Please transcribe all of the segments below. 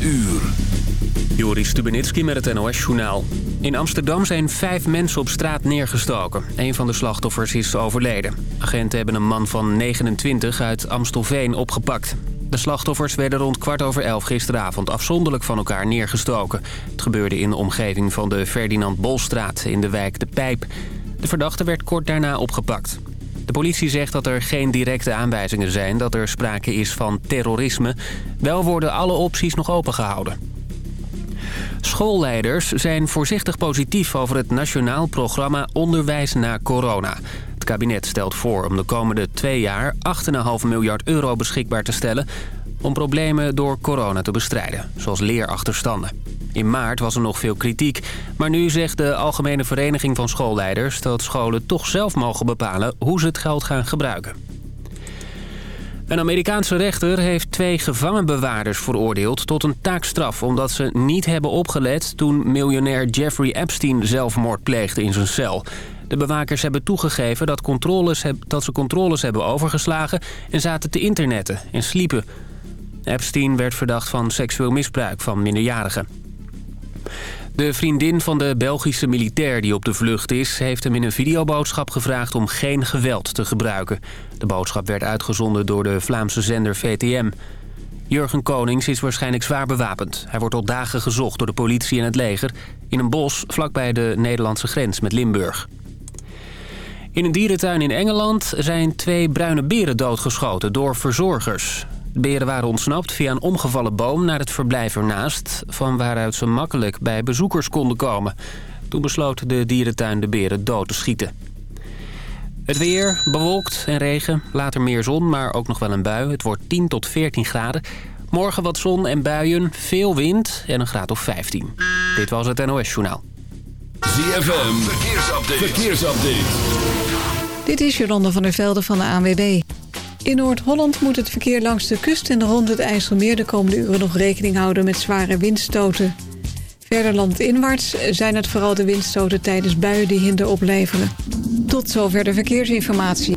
uur. Joris Stubenitski met het NOS-journaal. In Amsterdam zijn vijf mensen op straat neergestoken. Een van de slachtoffers is overleden. Agenten hebben een man van 29 uit Amstelveen opgepakt. De slachtoffers werden rond kwart over elf gisteravond afzonderlijk van elkaar neergestoken. Het gebeurde in de omgeving van de Ferdinand Bolstraat in de wijk De Pijp. De verdachte werd kort daarna opgepakt. De politie zegt dat er geen directe aanwijzingen zijn dat er sprake is van terrorisme. Wel worden alle opties nog opengehouden. Schoolleiders zijn voorzichtig positief over het nationaal programma Onderwijs na corona. Het kabinet stelt voor om de komende twee jaar 8,5 miljard euro beschikbaar te stellen... om problemen door corona te bestrijden, zoals leerachterstanden. In maart was er nog veel kritiek, maar nu zegt de Algemene Vereniging van Schoolleiders... dat scholen toch zelf mogen bepalen hoe ze het geld gaan gebruiken. Een Amerikaanse rechter heeft twee gevangenbewaarders veroordeeld tot een taakstraf... omdat ze niet hebben opgelet toen miljonair Jeffrey Epstein zelfmoord pleegde in zijn cel. De bewakers hebben toegegeven dat, controles, dat ze controles hebben overgeslagen... en zaten te internetten en sliepen. Epstein werd verdacht van seksueel misbruik van minderjarigen. De vriendin van de Belgische militair die op de vlucht is... heeft hem in een videoboodschap gevraagd om geen geweld te gebruiken. De boodschap werd uitgezonden door de Vlaamse zender VTM. Jurgen Konings is waarschijnlijk zwaar bewapend. Hij wordt al dagen gezocht door de politie en het leger... in een bos vlakbij de Nederlandse grens met Limburg. In een dierentuin in Engeland zijn twee bruine beren doodgeschoten door verzorgers. De beren waren ontsnapt via een omgevallen boom naar het verblijf ernaast... van waaruit ze makkelijk bij bezoekers konden komen. Toen besloot de dierentuin de beren dood te schieten. Het weer, bewolkt en regen, later meer zon, maar ook nog wel een bui. Het wordt 10 tot 14 graden. Morgen wat zon en buien, veel wind en een graad of 15. Dit was het NOS Journaal. ZFM, verkeersupdate. verkeersupdate. Dit is Jolanda van der Velde van de ANWB. In Noord-Holland moet het verkeer langs de kust en rond het IJsselmeer... de komende uren nog rekening houden met zware windstoten. Verder landinwaarts zijn het vooral de windstoten tijdens buien die hinder opleveren. Tot zover de verkeersinformatie.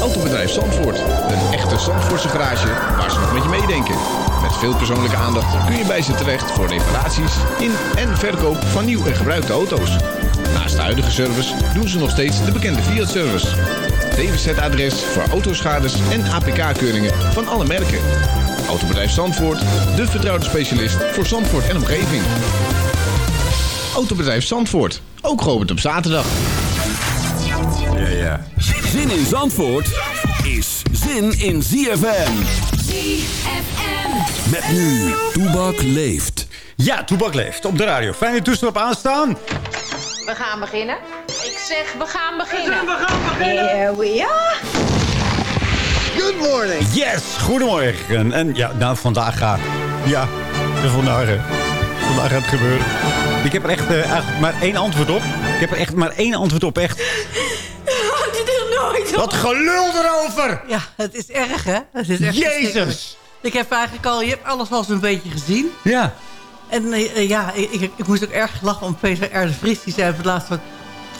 Autobedrijf Zandvoort. Een echte Zandvoortse garage waar ze nog met je meedenken. Met veel persoonlijke aandacht kun je bij ze terecht voor reparaties in en verkoop van nieuw en gebruikte auto's. Naast de huidige service doen ze nog steeds de bekende Fiat-service. DWZ-adres voor autoschades en APK-keuringen van alle merken. Autobedrijf Zandvoort, de vertrouwde specialist voor Zandvoort en omgeving. Autobedrijf Zandvoort, ook geopend op zaterdag. Ja, ja. Zin in Zandvoort is zin in ZFM. ZFM. Met nu, Toebak leeft. Ja, Toebak leeft op de radio. Fijne toestel op aanstaan. We gaan beginnen. Ik zeg, we gaan beginnen. We gaan beginnen. Here we are. Good morning. Yes, goedemorgen. En ja, nou, vandaag gaat... Ja, vandaag, vandaag gaat het gebeuren. Ik heb er echt eh, eigenlijk maar één antwoord op. Ik heb er echt maar één antwoord op, echt. Had je er nooit Wat gelul erover! Ja, het is erg, hè? Het is echt Jezus! Ik heb eigenlijk al, je hebt alles wel zo'n beetje gezien. Ja. En eh, eh, ja, ik, ik, ik moest ook erg lachen om Peter R. de Vries. Die zei op het laatst van...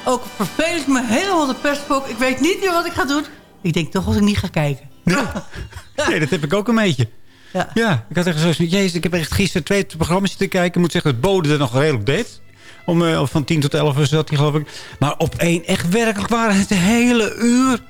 Ook vervel ik me helemaal de pestpook. Ik weet niet meer wat ik ga doen. Ik denk toch als ik niet ga kijken. Ja. Nee, dat heb ik ook een beetje. Ja. Ja, ik had echt zo Jezus, ik heb echt gisteren twee programma's te kijken. Ik moet zeggen dat Bode er nog redelijk deed. Om, eh, van 10 tot 11 zat hij, geloof ik. Maar op één, echt werkelijk waar, het hele uur.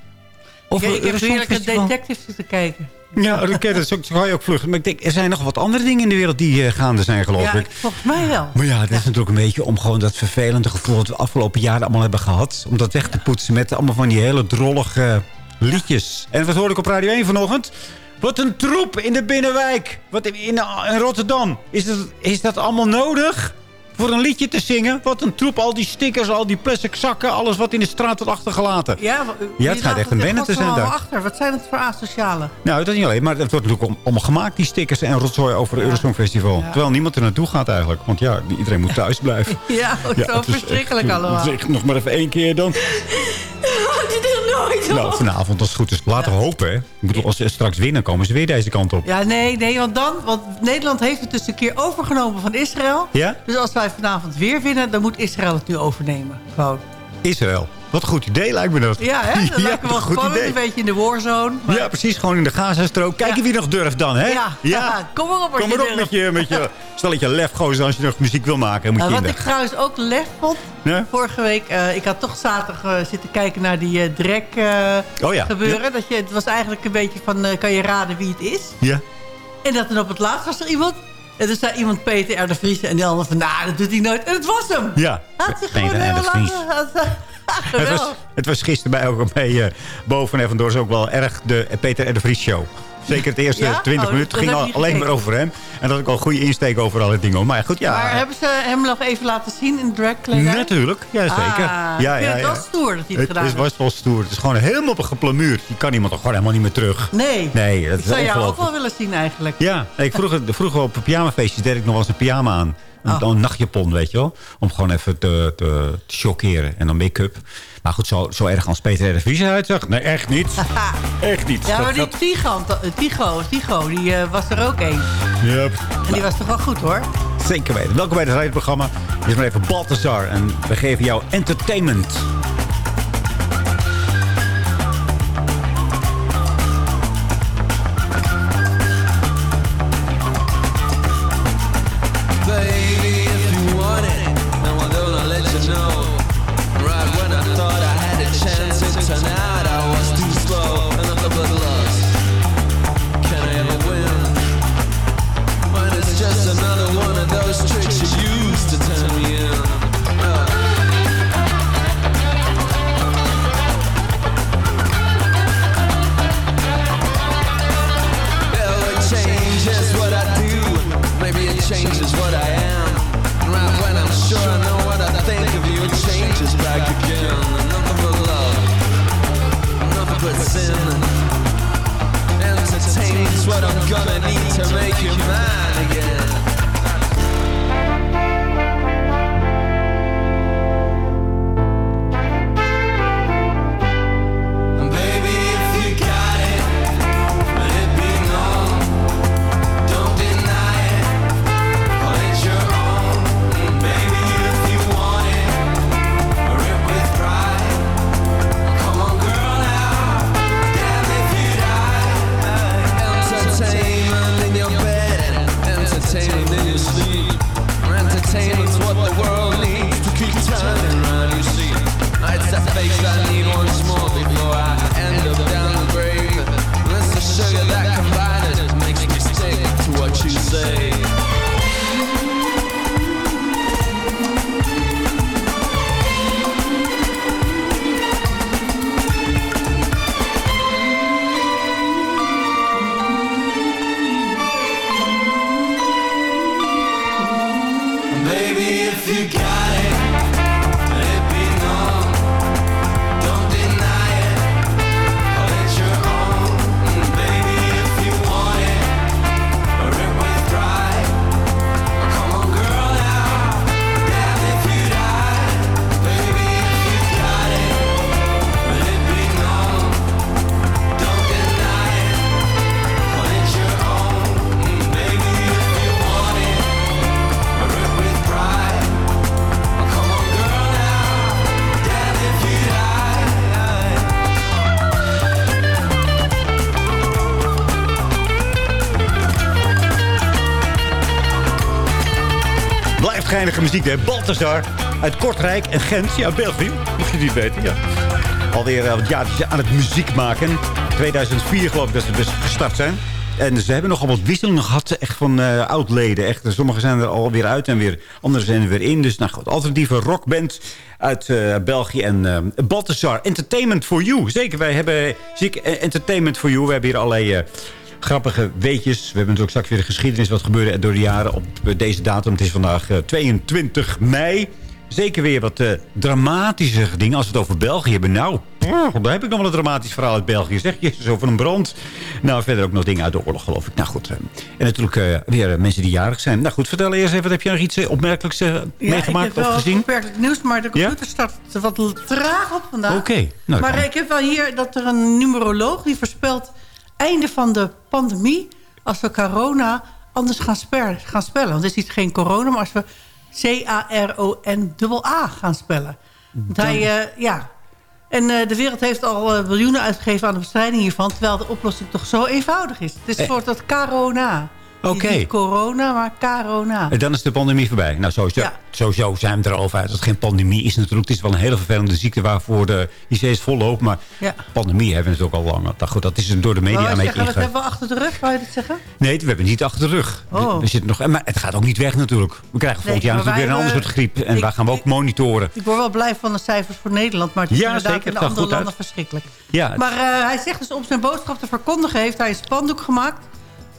Of ik, ik heb heerlijk een detective zitten kijken. Ja, dat dat ga je ook vluchten. Maar ik denk, er zijn nog wat andere dingen in de wereld die eh, gaande zijn, geloof Ja, ik. volgens mij wel. Maar ja, het is natuurlijk een beetje om gewoon dat vervelende gevoel... dat we de afgelopen jaren allemaal hebben gehad. Om dat weg te poetsen met allemaal van die hele drollige liedjes. En wat hoorde ik op Radio 1 vanochtend? Wat een troep in de binnenwijk. Wat in, in, in Rotterdam. Is dat, is dat allemaal nodig? Voor een liedje te zingen? Wat een troep. Al die stickers, al die plastic zakken. Alles wat in de straat wordt achtergelaten. Ja, Ja, het gaat echt een bende te zijn daar. achter? Wat zijn het voor asocialen? Nou, dat niet alleen. Maar het wordt natuurlijk om- allemaal gemaakt, die stickers en rotzooi over het Eurosong Festival. Terwijl niemand er naartoe gaat eigenlijk. Want ja, iedereen moet thuis blijven. Ja, zo het is verschrikkelijk echt- allemaal. Zeg nog maar even één keer dan. Nooit Nou, vanavond als het goed is. Laten we hopen, hè. Ik bedoel, als ze straks winnen, komen ze weer deze kant op. Ja, nee, nee, want dan... Want Nederland heeft het dus een keer overgenomen van Israël. Ja? Dus als wij vanavond weer winnen, dan moet Israël het nu overnemen. Gewoon. Israël. Wat een goed idee lijkt me dat. Ja, hè? Dat lijkt me wel goed idee. Een beetje in de warzone. maar- Ja, precies. Gewoon in de Gazastrook. Kijken Ja. wie nog durft dan, hè? Ja. Kom maar op Kom maar op met je, met je stelletje lefgozer als je nog muziek wil maken. Moet Nou, je wat de- ik trouwens ook lef vond, Ja? vorige week... eh, ik had toch zaterdag eh, zitten kijken naar die eh drek Oh ja. gebeuren. Dat je, het was eigenlijk een beetje van, kan je raden wie het is? Ja. En dat dan op het laatst was er iemand... En toen zei iemand Peter R. de Vries. En de ander van, nou, dat doet hij nooit. En het was hem. Ja. Peter R. de Vries. Het was, het was gisteren bij ook bij eh boven en vandoor is ook wel erg de Peter R. de Vries show. Zeker het eerste Ja? 20 Oh, minuten ging al alleen maar over hem. En dat ik al een goede insteek over alle dingen. Maar goed, ja. Maar hebben ze hem nog even laten zien in dragkledij? Natuurlijk, ja zeker. Ah, ja, ja, het ja. wel stoer dat hij het Het gedaan is, heeft. was wel stoer. Het is gewoon helemaal geplamuurd. Je kan iemand toch gewoon helemaal niet meer terug. Nee. Nee, dat ik zou jou ook wel willen zien eigenlijk. Ja, ik vroeger, vroeger op pyjamafeestjes deed ik nog wel eens een pyjama aan. Een, Oh. een nachtjapon, weet je wel. Om gewoon even te, te, te chockeren. En dan make-up. Maar goed, zo, zo erg als Peter de Vries eruit zag. Nee, echt niet. echt niet. Ja, maar die Tigant, Tigo, Tigo die eh, was er ook één. Yep. En die was toch wel goed hoor. Zeker weten. Welkom bij het rijprogramma. Dit is maar even Balthazar. En we geven jou entertainment. Muziek? Balthazar uit Kortrijk en Gent. Ja, België. Mocht je niet weten, ja. Alweer uh, wat jaartjes aan het muziek maken. 2004 geloof ik dat ze dus gestart zijn. En ze hebben nogal wat wisselingen gehad echt van eh oud-leden. Echt, Sommigen zijn er alweer uit en weer anderen zijn er weer in. Dus nou goed, alternatieve rockband uit eh, België. En eh Balthazar, Entertainment for You. Zeker, wij hebben ziek eh, Entertainment for You. We hebben hier allerlei... eh, grappige weetjes. We hebben natuurlijk straks weer de geschiedenis wat gebeurde door de jaren op deze datum. Het is vandaag eh, 22 mei. Zeker weer wat eh, dramatische dingen. Als we het over België hebben. Nou, oh, daar heb ik nog wel een dramatisch verhaal uit België. Zeg je, over een brand. Nou, verder ook nog dingen uit de oorlog, geloof ik. Nou goed. eh, en natuurlijk eh, weer eh, mensen die jarig zijn. Nou goed, vertel eerst even. Heb je nog iets eh, opmerkelijks eh, Ja, meegemaakt ik heb of gezien? beperkelijk nieuws, maar de computer Ja? staat wat traag op vandaag. Oké. Nou, maar dan- ik heb wel hier dat er een numeroloog die voorspelt... einde van de pandemie als we corona anders gaan, sper- gaan spellen. Want het is niet geen corona, maar als we C-A-R-O-N-A gaan spellen. Want Hij, ja, En eh, de wereld heeft al eh, miljoenen uitgegeven aan de bestrijding hiervan... terwijl de oplossing toch zo eenvoudig is. Het is een Eh. soort dat corona. Oké. Niet corona, maar corona. En dan is de pandemie voorbij. Nou, sowieso, Ja. sowieso zijn we er al over uit dat het geen pandemie is natuurlijk. Het is wel een hele vervelende ziekte waarvoor de IC's vollopen. Maar Ja. pandemie hebben we natuurlijk al lang. Nou, goed, dat is door de media Wou een je beetje zeggen, dat ingegaan. hebben we achter de rug, wou je dat zeggen? Nee, we hebben het niet achter de rug. Oh. We, zitten nog, maar het gaat ook niet weg natuurlijk. We krijgen volgend jaar maar natuurlijk weer een ander soort eh, griep. En ik- daar gaan we ook ik- monitoren. Ik word wel blij van de cijfers voor Nederland. Maar het is Ja, inderdaad zeker, in de andere goed uit. landen verschrikkelijk. Ja, Maar eh, hij zegt dus om zijn boodschap te verkondigen... heeft hij een spandoek gemaakt...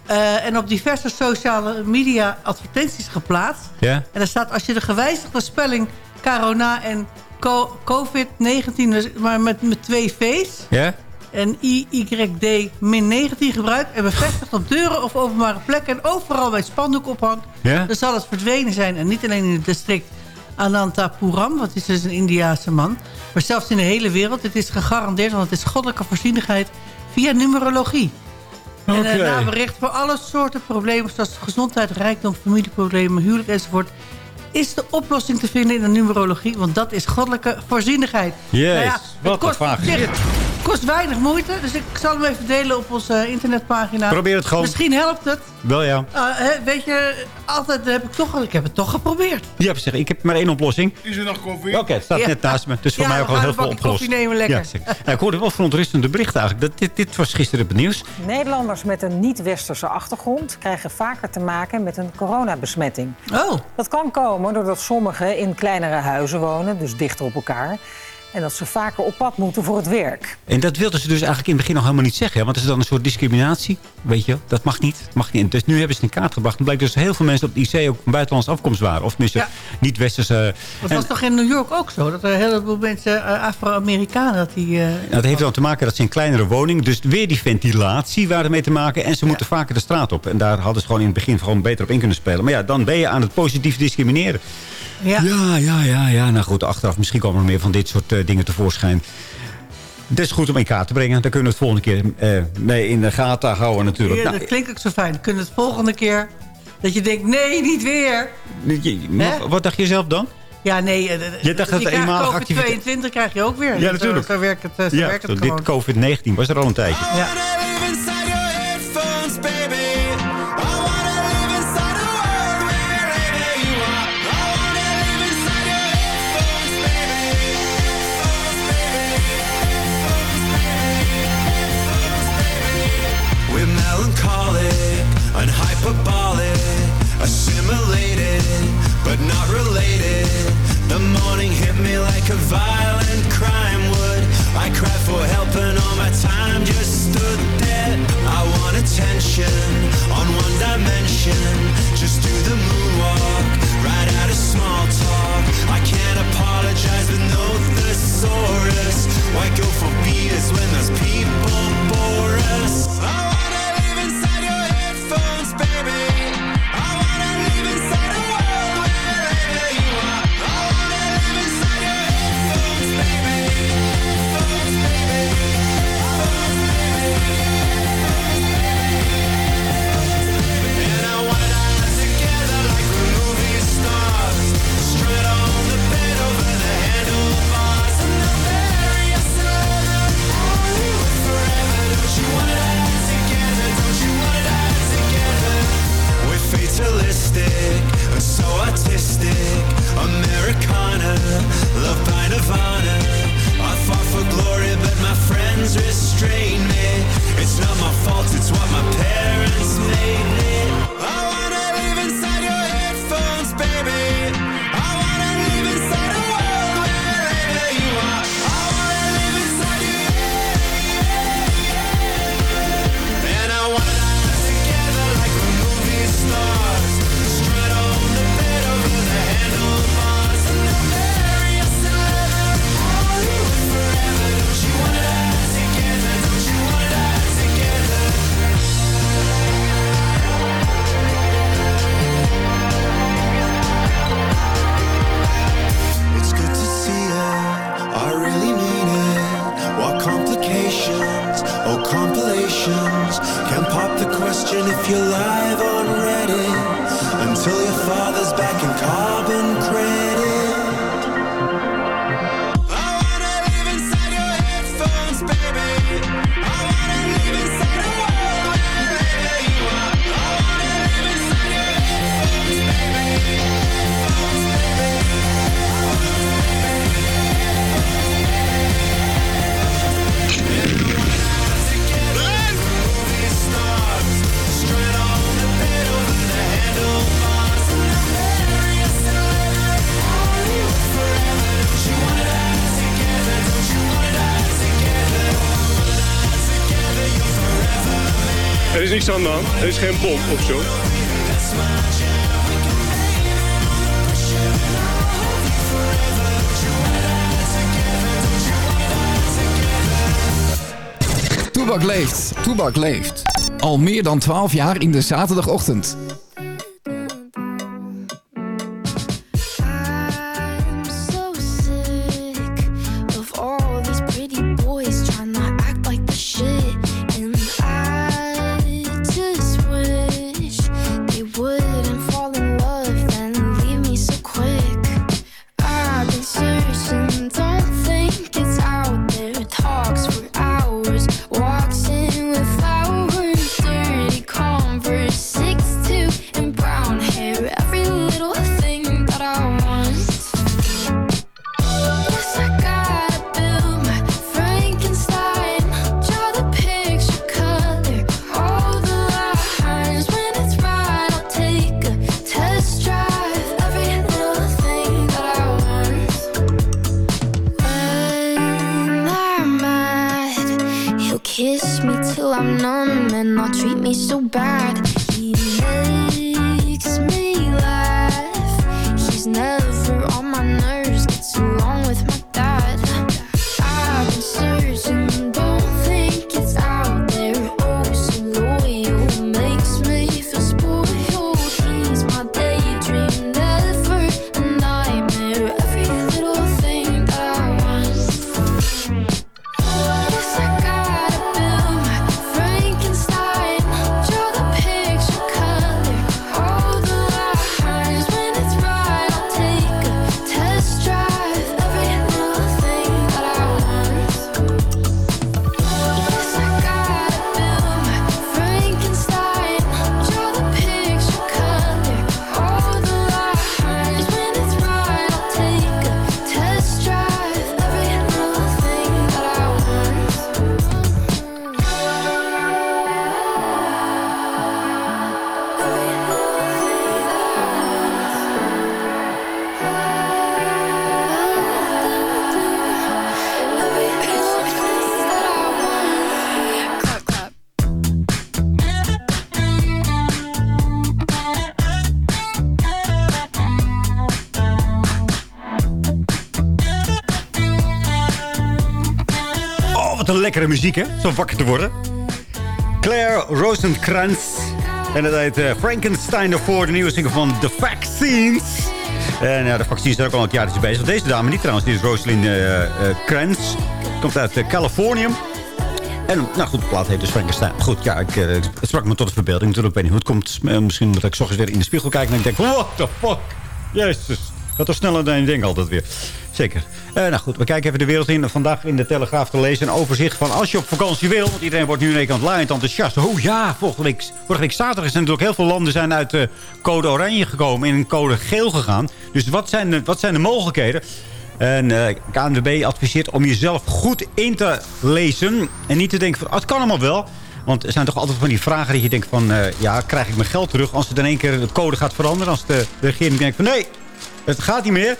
eh, en op diverse sociale media advertenties geplaatst. ja? En daar staat als je de gewijzigde spelling corona en co- COVID-19... dus maar met, met twee V's Ja? en IYD min 19 gebruikt... en bevestigt op deuren of openbare plekken... en overal bij het spandoek ophangt... Ja? dan zal het verdwenen zijn. En niet alleen in het district Anantapuram... want het is dus een Indiaanse man... maar zelfs in de hele wereld. Het is gegarandeerd, want het is goddelijke voorzienigheid... via numerologie. En Oké. uh, na bericht voor alle soorten problemen... zoals gezondheid, rijkdom, familieproblemen, huwelijk enzovoort... is de oplossing te vinden in de numerologie. Want dat is goddelijke voorzienigheid. Jezus, het wat een kost, vraag. zeg, kost weinig moeite. Dus ik zal hem even delen op onze internetpagina. Probeer het gewoon. Misschien helpt het. Wel ja. Uh, hè, weet je, altijd heb ik, toch, ik heb het toch geprobeerd. Ja, zeg, ik heb maar één oplossing. Is er nog koffie? Oké, het staat Ja. net naast me. Dus voor Ja, mij ook al heel een veel opgelost. koffie nemen, lekker. Ja, zeg. Nou, ik hoorde wel verontrustende berichten eigenlijk. Dat, dit, dit was gisteren op het nieuws. Nederlanders met een niet-westerse achtergrond krijgen vaker te maken met een coronabesmetting. Oh, Dat kan komen doordat sommigen in kleinere huizen wonen, dus dichter op elkaar. En dat ze vaker op pad moeten voor het werk. En dat wilden ze dus eigenlijk in het begin nog helemaal niet zeggen. hè? Want dat is dan een soort discriminatie. Weet je, dat mag niet. Dat mag niet. En Dus nu hebben ze het in kaart gebracht. En blijkt dus dat heel veel mensen op de IC ook van buitenlandse afkomst waren. Of tenminste Ja. niet-westerse... dat En- was toch in New York ook zo? Dat er een heleboel mensen, uh, Afro-Amerikanen, dat die... Uh, Nou, dat heeft dan te maken dat ze in kleinere woning. Dus weer die ventilatie waar ermee te maken. En ze moeten vaker de straat op. En daar hadden ze gewoon in het begin gewoon beter op in kunnen spelen. Maar ja, dan ben je aan het positief discrimineren. Ja. Ja, ja, ja, ja. Nou goed, achteraf misschien komen er meer van dit soort eh, dingen tevoorschijn. Het is goed om in kaart te brengen. Dan kunnen we het volgende keer eh, mee in de gaten houden natuurlijk. Ja, Nou, dat klinkt ook zo fijn. Kunnen we het volgende keer... Dat je denkt, nee, niet weer. je- maar Hè? wat dacht je zelf dan? Ja, nee. eh, Je dacht dat activiteit- COVID-22 krijg je ook weer. Ja, natuurlijk. Zo, werkt het, eh, zo ja, werkt het zo, gewoon. dit COVID-19 was er al een tijdje. Ja. Hyperbolic, assimilated but not related. The morning hit me like a violent crime would. I cried for help and all my time just stood there. I want attention on one dimension. Just do the moonwalk, niks aan. Er is geen bom of zo. Toebak leeft, Toebak leeft. Al meer dan 12 jaar in de zaterdagochtend. Muziek, hè? Zo wakker te worden. Claire Rosenkrantz. En dat heet eh, Frankenstein ervoor, de nieuwe single van The Vaccines. En ja, de vaccines zijn ook al een jaartje bezig. Deze dame niet trouwens, die is Rosalind eh eh, Krantz. Komt uit eh, Californië. En nou goed, de plaat heet dus Frankenstein. Goed, ja, ik, eh, sprak me tot de verbeelding. Natuurlijk weet niet hoe het komt. Eh, misschien dat ik 's weer in de spiegel kijk en ik denk... What the fuck? Jezus. Dat was sneller dan je denkt altijd weer. Zeker. Eh, nou goed, we kijken even de wereld in. Vandaag in de Telegraaf te lezen een overzicht van als je op vakantie wil. Want iedereen wordt nu in één keer aan het laaien enthousiast. Oh ja, volgende week, vorige week zaterdag er natuurlijk heel veel landen zijn uit de code oranje gekomen. In een code geel gegaan. Dus wat zijn de, wat zijn de mogelijkheden? En eh KNWB adviseert om jezelf goed in te lezen. En niet te denken van, oh, het kan allemaal wel. Want er zijn toch altijd van die vragen dat je denkt van... ja, krijg ik mijn geld terug als het in één keer de code gaat veranderen? Als de, de regering denkt van, nee, het gaat niet meer.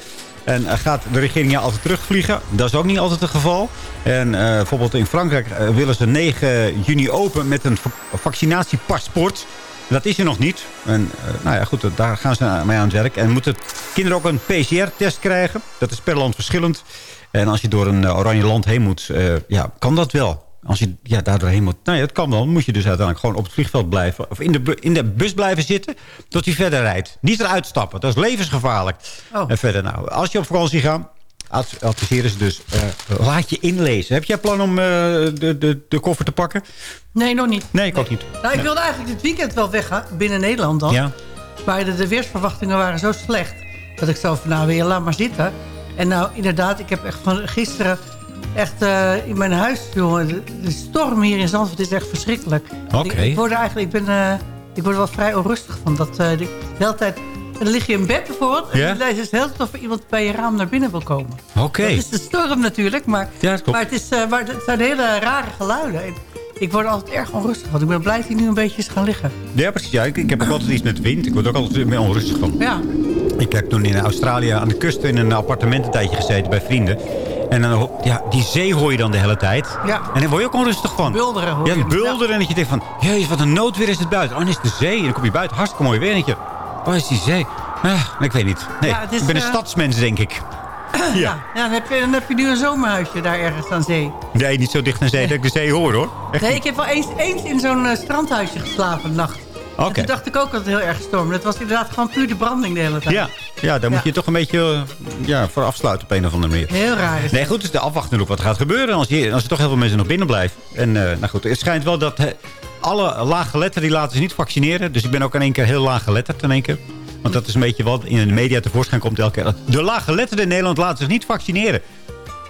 En eh, gaat de regering ja altijd terugvliegen? Dat is ook niet altijd het geval. En eh, bijvoorbeeld in Frankrijk eh, willen ze 9 juni open met een va- vaccinatiepaspoort. Dat is er nog niet. En nou ja, goed, daar gaan ze mee aan het werk. En moeten kinderen ook een PCR-test krijgen. Dat is per land verschillend. En als je door een oranje land heen moet, ja, kan dat wel. Als je ja, daar doorheen moet, nou ja, dat kan wel. Dan moet je dus uiteindelijk gewoon op het vliegveld blijven. Of in de, in de bus blijven zitten tot hij verder rijdt. Niet eruit stappen. Dat is levensgevaarlijk. En verder, nou, als je op vakantie gaat, ad- adviseren ze dus, eh, laat je inlezen. Heb jij plan om eh, de, de, de koffer te pakken? Nee, nog niet. Nee, ik ook niet. Nou, ik wilde eigenlijk dit weekend wel weggaan, binnen Nederland dan. Ja. Maar de, de weersverwachtingen waren zo slecht... dat ik zo van, nou weer, laat maar zitten. En nou, inderdaad, ik heb echt van gisteren... echt eh, in mijn huis, jongen... De, storm hier in Zandvoort is echt verschrikkelijk. Oké. Ik, ik word er eigenlijk, ik ben, eh, ik word er wel vrij onrustig van. Dat eh, de, hele tijd... Dan lig je in bed bijvoorbeeld... en Ja? je leest dus heel tijd of iemand bij je raam naar binnen wil komen. Oké. Dat is de storm natuurlijk, maar, Ja, klopt. maar, het, is, maar het zijn hele rare geluiden. En ik word altijd erg onrustig van. Ik ben blij dat hij nu een beetje is gaan liggen. Ja, precies. Ja. Ik, ik heb ook altijd iets met wind. Ik word ook altijd meer onrustig van. Ja. Ik heb toen in Australië aan de kust in een appartement een tijdje gezeten bij vrienden. En dan, ja, die zee hoor je dan de hele tijd. Ja. En daar word je ook onrustig van. Bulderen hoor Ja, je. het bulderen. En dat je denkt van, jezus, wat een noodweer is het buiten. Oh, dan is het de zee. En dan kom je buiten. Hartstikke mooi weer. En dan je, oh, is die zee? Ah, ik weet niet. Nee, Ja, is, ik ben een eh, stadsmens, denk ik. Ja, ja dan, heb je, dan heb je nu een zomerhuisje daar ergens aan zee. Nee, niet zo dicht aan zee dat ik de zee hoor, hoor. Echt Nee, niet. ik heb wel eens, eens in zo'n eh, strandhuisje geslapen, nacht. Oké. En toen dacht ik ook dat het heel erg stormde. Het was inderdaad gewoon puur de branding de hele tijd. Ja, ja, daar moet je toch een beetje ja, voor afsluiten op een of andere manier. Heel raar is Nee, goed, dus de afwachten natuurlijk wat er gaat gebeuren als, je, als er toch heel veel mensen nog binnen blijven. En eh, nou goed, het schijnt wel dat alle laaggeletteren die laten zich niet vaccineren. Dus ik ben ook in één keer heel laaggeletterd in één keer. Want dat is een beetje wat in de media tevoorschijn komt elke keer. De laaggeletterden in Nederland laten zich niet vaccineren.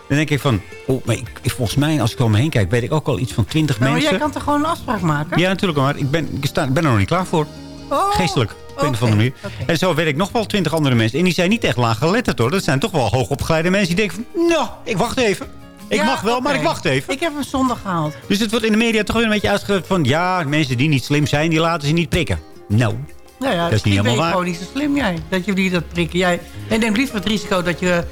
Dan denk ik van, oh, maar ik, volgens mij, als ik om me heen kijk, weet ik ook al iets van 20 Nou, maar mensen. jij kan toch gewoon een afspraak maken? Ja, natuurlijk, maar ik ben, ik, sta, ik ben er nog niet klaar voor. Oh, Geestelijk, op een of andere manier. En zo weet ik nog wel twintig andere mensen. En die zijn niet echt laaggeletterd hoor. Dat zijn toch wel hoogopgeleide mensen die denken van... Nou, ik wacht even. Ik Ja, mag wel, maar ik wacht even. Ik heb hem zondag gehaald. Dus het wordt in de media toch weer een beetje uitgelegd van... Ja, mensen die niet slim zijn, die laten ze niet prikken. Nou, Nou ja, Dat is niet helemaal waar. gewoon niet zo slim jij. Dat je die dat prikken. Jij, jij neemt liever het risico dat je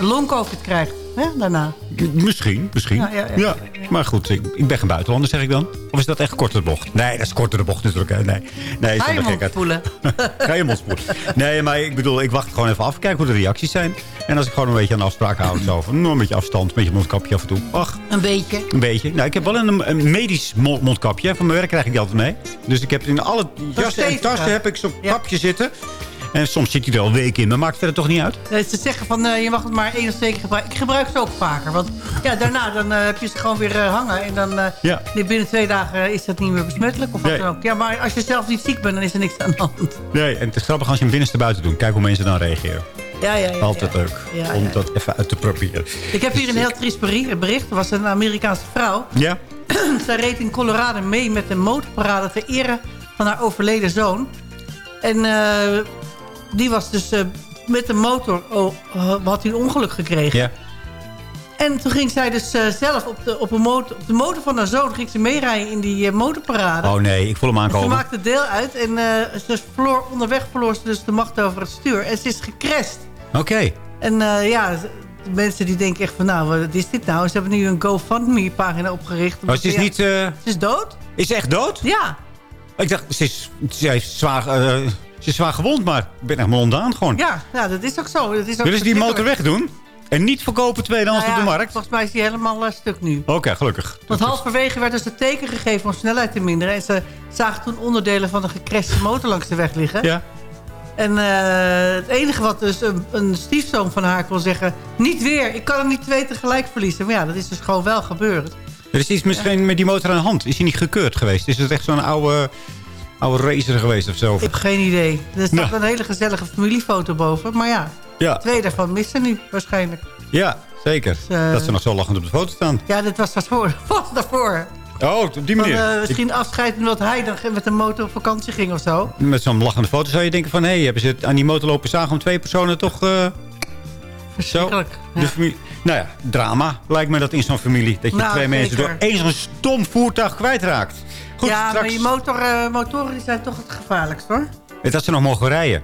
long-covid krijgt. Hè, daarna. misschien, misschien. Ja, Ja, ja, ja. Maar goed, ik, ik ben geen buitenlander, zeg ik dan. Of is dat echt korte bocht? Nee, dat is kortere bocht natuurlijk. hè. Nee, nee Ga je mond voelen. Ga je mond spoelen. Nee, maar ik bedoel, ik wacht gewoon even af. Kijk hoe de reacties zijn. En als ik gewoon een beetje aan de afspraak hou. Zo van, nou, een beetje afstand, een beetje mondkapje af en toe. Ach, Een beetje. een beetje. Nou, ik heb wel een, een medisch mo- mondkapje. Van mijn werk krijg ik die altijd mee. Dus ik heb in alle jassen en tassen heb ik zo'n kapje zitten. En soms zit hij er al weken in. Maar maakt verder toch niet uit. Ze zeggen van eh, je mag het maar één of twee keer gebruiken. Ik gebruik ze ook vaker. Want ja, daarna dan, eh, heb je ze gewoon weer eh, hangen. En dan Ja. binnen twee dagen is dat niet meer besmettelijk. Of wat Nee. dan ook. Ja, maar als je zelf niet ziek bent, dan is er niks aan de hand. Nee, en het is grappig als je hem binnenste buiten doet. Kijk hoe mensen dan reageren. Ja, ja, ja. Altijd leuk om dat even uit te proberen. Ik heb hier een heel triest beri- bericht. Er was een Amerikaanse vrouw. Ja? Zij reed in Colorado mee met een motorparade ter ere van haar overleden zoon. En die was dus eh, met de motor, oh, eh, had hij een ongeluk gekregen. Ja. En toen ging zij dus eh, zelf op de, op, een motor, op de motor van haar zoon ging ze meerijden in die motorparade. Oh nee, ik voel hem En ze aankomen. maakte deel uit en ze verloor, onderweg verloor ze dus de macht over het stuur. En ze is gecrashed. Oké. En ja, de mensen die denken echt van, nou, wat is dit nou? Ze hebben nu een GoFundMe-pagina opgericht. Maar ze is Ja, niet... Ze is dood? is ze echt dood? Ja. Ik dacht, ze is, ze is, zwaar, ze is zwaar gewond, maar ik ben echt ondaan gewoon. Ja, ja, dat is ook zo. Dat is ook Willen ze die motor wegdoen? En niet verkopen tweedehands Nou op de markt? Volgens mij is die helemaal eh, stuk nu. Oké, gelukkig. Want halverwege werd dus het teken gegeven om snelheid te minderen. En ze zagen toen onderdelen van een gecrashte motor langs de weg liggen. Ja. En eh, het enige wat dus een, een stiefzoon van haar kon zeggen... niet weer, ik kan er niet twee tegelijk verliezen. Maar ja, dat is dus gewoon wel gebeurd. Er is iets misschien met die motor aan de hand. Is hij niet gekeurd geweest? Is het echt zo'n oude, oude racer geweest of zo? Ik heb geen idee. Er staat een hele gezellige familiefoto boven. Maar ja, Ja, twee daarvan missen nu waarschijnlijk. ja zeker. eh, dat ze nog zo lachend op de foto staan. Ja, dit was daarvoor. Was daarvoor. Oh, op die Van, manier. eh, misschien afscheid omdat hij dan met de motor op vakantie ging of zo. Ik- met zo'n lachende foto zou je denken van... hé, hey, hebben ze aan die motor lopen zagen om twee personen toch... zo, Verschrikkelijk. de familie... Nou ja, drama lijkt me dat in zo'n familie. Dat je Nou, twee mensen door één zo'n stom voertuig kwijtraakt. Goed, ja, straks... maar die motor, eh, motoren zijn toch het gevaarlijkst hoor. Dat ze nog mogen rijden.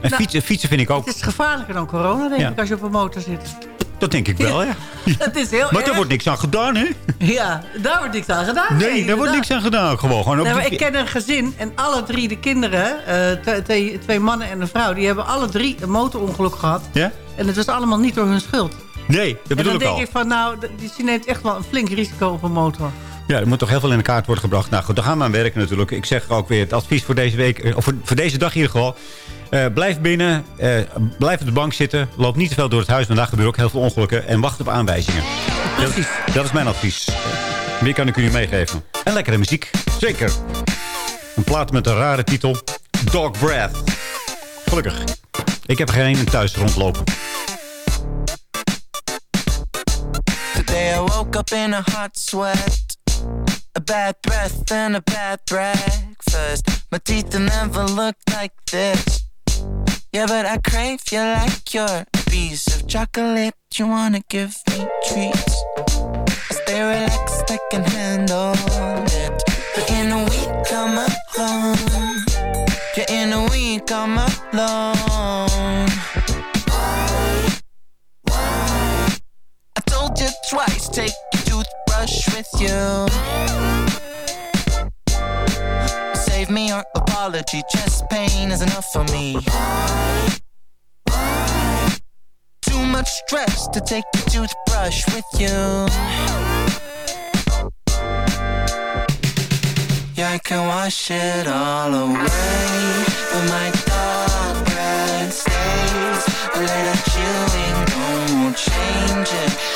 En Nou, fietsen, fietsen vind ik ook... Het is gevaarlijker dan corona, denk Ja. ik, als je op een motor zit. Dat denk ik wel, ja. Het is heel Maar erg. daar wordt niks aan gedaan, hè? Ja, daar wordt niks aan gedaan. Nee, daar wordt niks aan gedaan. Gewoon, gewoon Nee, ik ken een gezin en alle drie de kinderen, eh, twee- mannen en een vrouw... die hebben alle drie een motorongeluk gehad. Ja? En het was allemaal niet door hun schuld. Nee, dat en bedoel dan ik denk al. ik van, nou, die die neemt echt wel een flink risico op een motor. Ja, er moet toch heel veel in de kaart worden gebracht. Nou goed, daar gaan we aan werken natuurlijk. Ik zeg ook weer het advies voor deze week, eh, of voor, voor deze dag in ieder geval. Eh, blijf binnen, eh, blijf op de bank zitten. Loop niet te veel door het huis, want daar gebeuren ook heel veel ongelukken. En wacht op aanwijzingen. Precies. Dat, dat is mijn advies. Meer kan ik u meegeven. En lekkere muziek, zeker. Een plaat met een rare titel. Dog Breath. Gelukkig. Ik heb geen een thuis rondlopen. Today I woke up in a hot sweat. A bad breath and a bad breakfast. My teeth never looked like this. Yeah, but I crave you like you're piece of chocolate. You wanna give me treats. I stay relaxed, I can handle it. But in a week I'm alone. Yeah, in a week I'm alone. think just twice. Take your toothbrush with you. Save me your apology. Chest pain is enough for me. Too much stress to take your toothbrush with you. Yeah, I can wash it all away But my dog stays. A little chewing gum will change it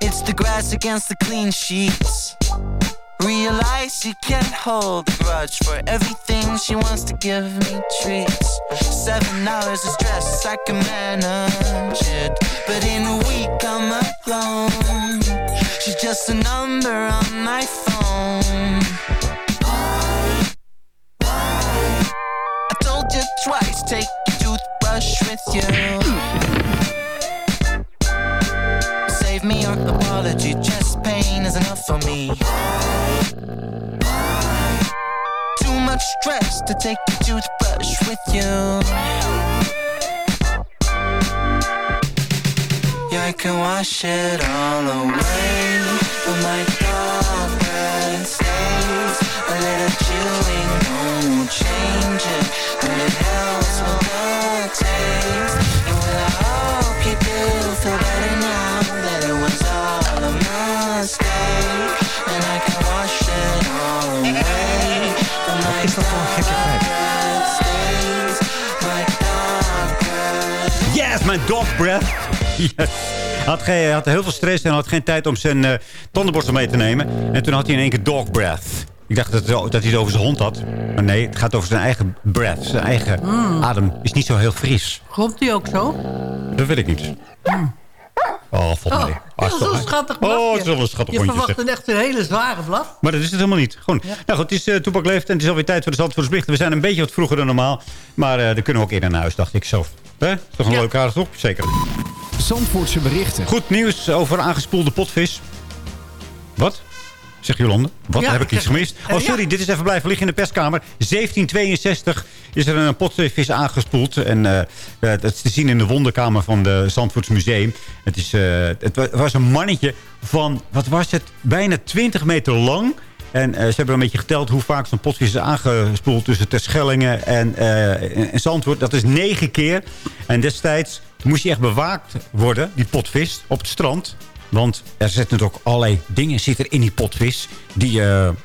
It's the grass against the clean sheets. Realize she can't hold a grudge for everything she wants to give me treats. Seven hours of stress, I can manage it. But in a week, I'm alone. She's just a number on my phone. Why? I told you twice, take your toothbrush with you. Save me your apology, chest pain is enough for me. Too much stress to take your toothbrush with you. Yeah, I can wash it all away, but my red stains. A little chewing gum won't change it, but it helps with the taste. And well, I hope you do feel Red stains, my dark red Yes, mijn dog breath. Yes. Hij had, geen, hij had heel veel stress en had geen tijd om zijn eh, tandenborstel mee te nemen. En toen had hij in één keer dog breath. Ik dacht dat, het- dat hij het over zijn hond had. Maar nee, het gaat over zijn eigen breath. Zijn eigen Mm. adem is niet zo heel fris. Komt die ook zo? Dat weet ik niet. Oh, volgens Oh, mij. dat is een schattig blafje. Oh, het is wel een schattig Je hondje. verwacht zeg. een echt een hele zware blaf. Maar dat is het helemaal niet. Gewoon. Nou goed, het is uh, Toepak Leeft en het is alweer tijd voor de Zandvoortsberichten. We zijn een beetje wat vroeger dan normaal. Maar eh dan kunnen we ook eerder naar huis, dacht ik zo. Hè? Is toch een Ja. leuke aardig, toch? Zeker. Zandvoortse berichten. Goed nieuws over aangespoelde potvis. Wat? Zegt Jolande. Wat? Ja, heb ik iets zeg- gemist? eh, Oh, sorry. Dit is even blijven liggen in de perskamer. 1762 is er een potvis aangespoeld. En eh, eh, dat is te zien in de wonderkamer van de Zandvoorts Museum. Het, is, het wa- was een mannetje van, wat was het? Bijna 20 meter lang. En ze hebben een beetje geteld hoe vaak zo'n potvis is aangespoeld tussen Terschellingen en, eh, en Zandvoort. Dat is negen keer. En destijds moest hij echt bewaakt worden, die potvis, op het strand. Want er zitten natuurlijk ook allerlei dingen zitten in die potvis. Die,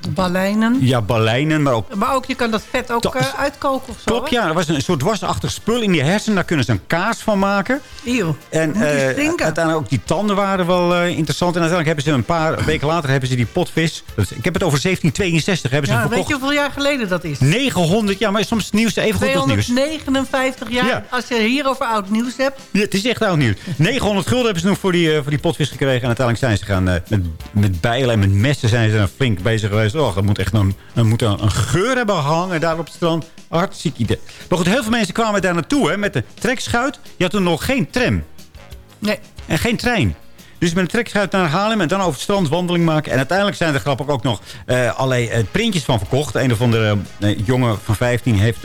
Baleinen. ja, baleinen, maar ook Maar ook, je kan dat vet ook eh, uitkoken of zo. Klopt, ja. Er was een soort dwarsachtig spul in die hersenen. Daar kunnen ze een kaas van maken. Eeuw. En stinken. uiteindelijk ook die tanden waren wel interessant. En uiteindelijk hebben ze een paar weken later hebben ze die potvis. ik heb het over 1762 hebben ze Ja, hem weet je verkocht. hoeveel jaar geleden dat is? 900, ja, maar soms het nieuws even goed als nieuws. 259 jaar. Ja. Als je hierover oud nieuws hebt. Ja, het is echt oud nieuws. 900 gulden hebben ze nog voor die, voor die potvis gekregen. En uiteindelijk zijn ze gaan eh, met, met bijlen en met messen zijn ze dan flink bezig geweest. Oh, dat moet echt een, moet een, een geur hebben gehangen daar op het strand. Hartstikke idee. Maar goed, heel veel mensen kwamen daar naartoe hè, met de trekschuit. Je had toen nog geen tram. Nee. En geen trein. Dus met een trekschuit naar Haarlem en dan over het strand wandeling maken. En uiteindelijk zijn er grappig ook nog eh, allerlei eh, printjes van verkocht. Een of andere jongen van 15 heeft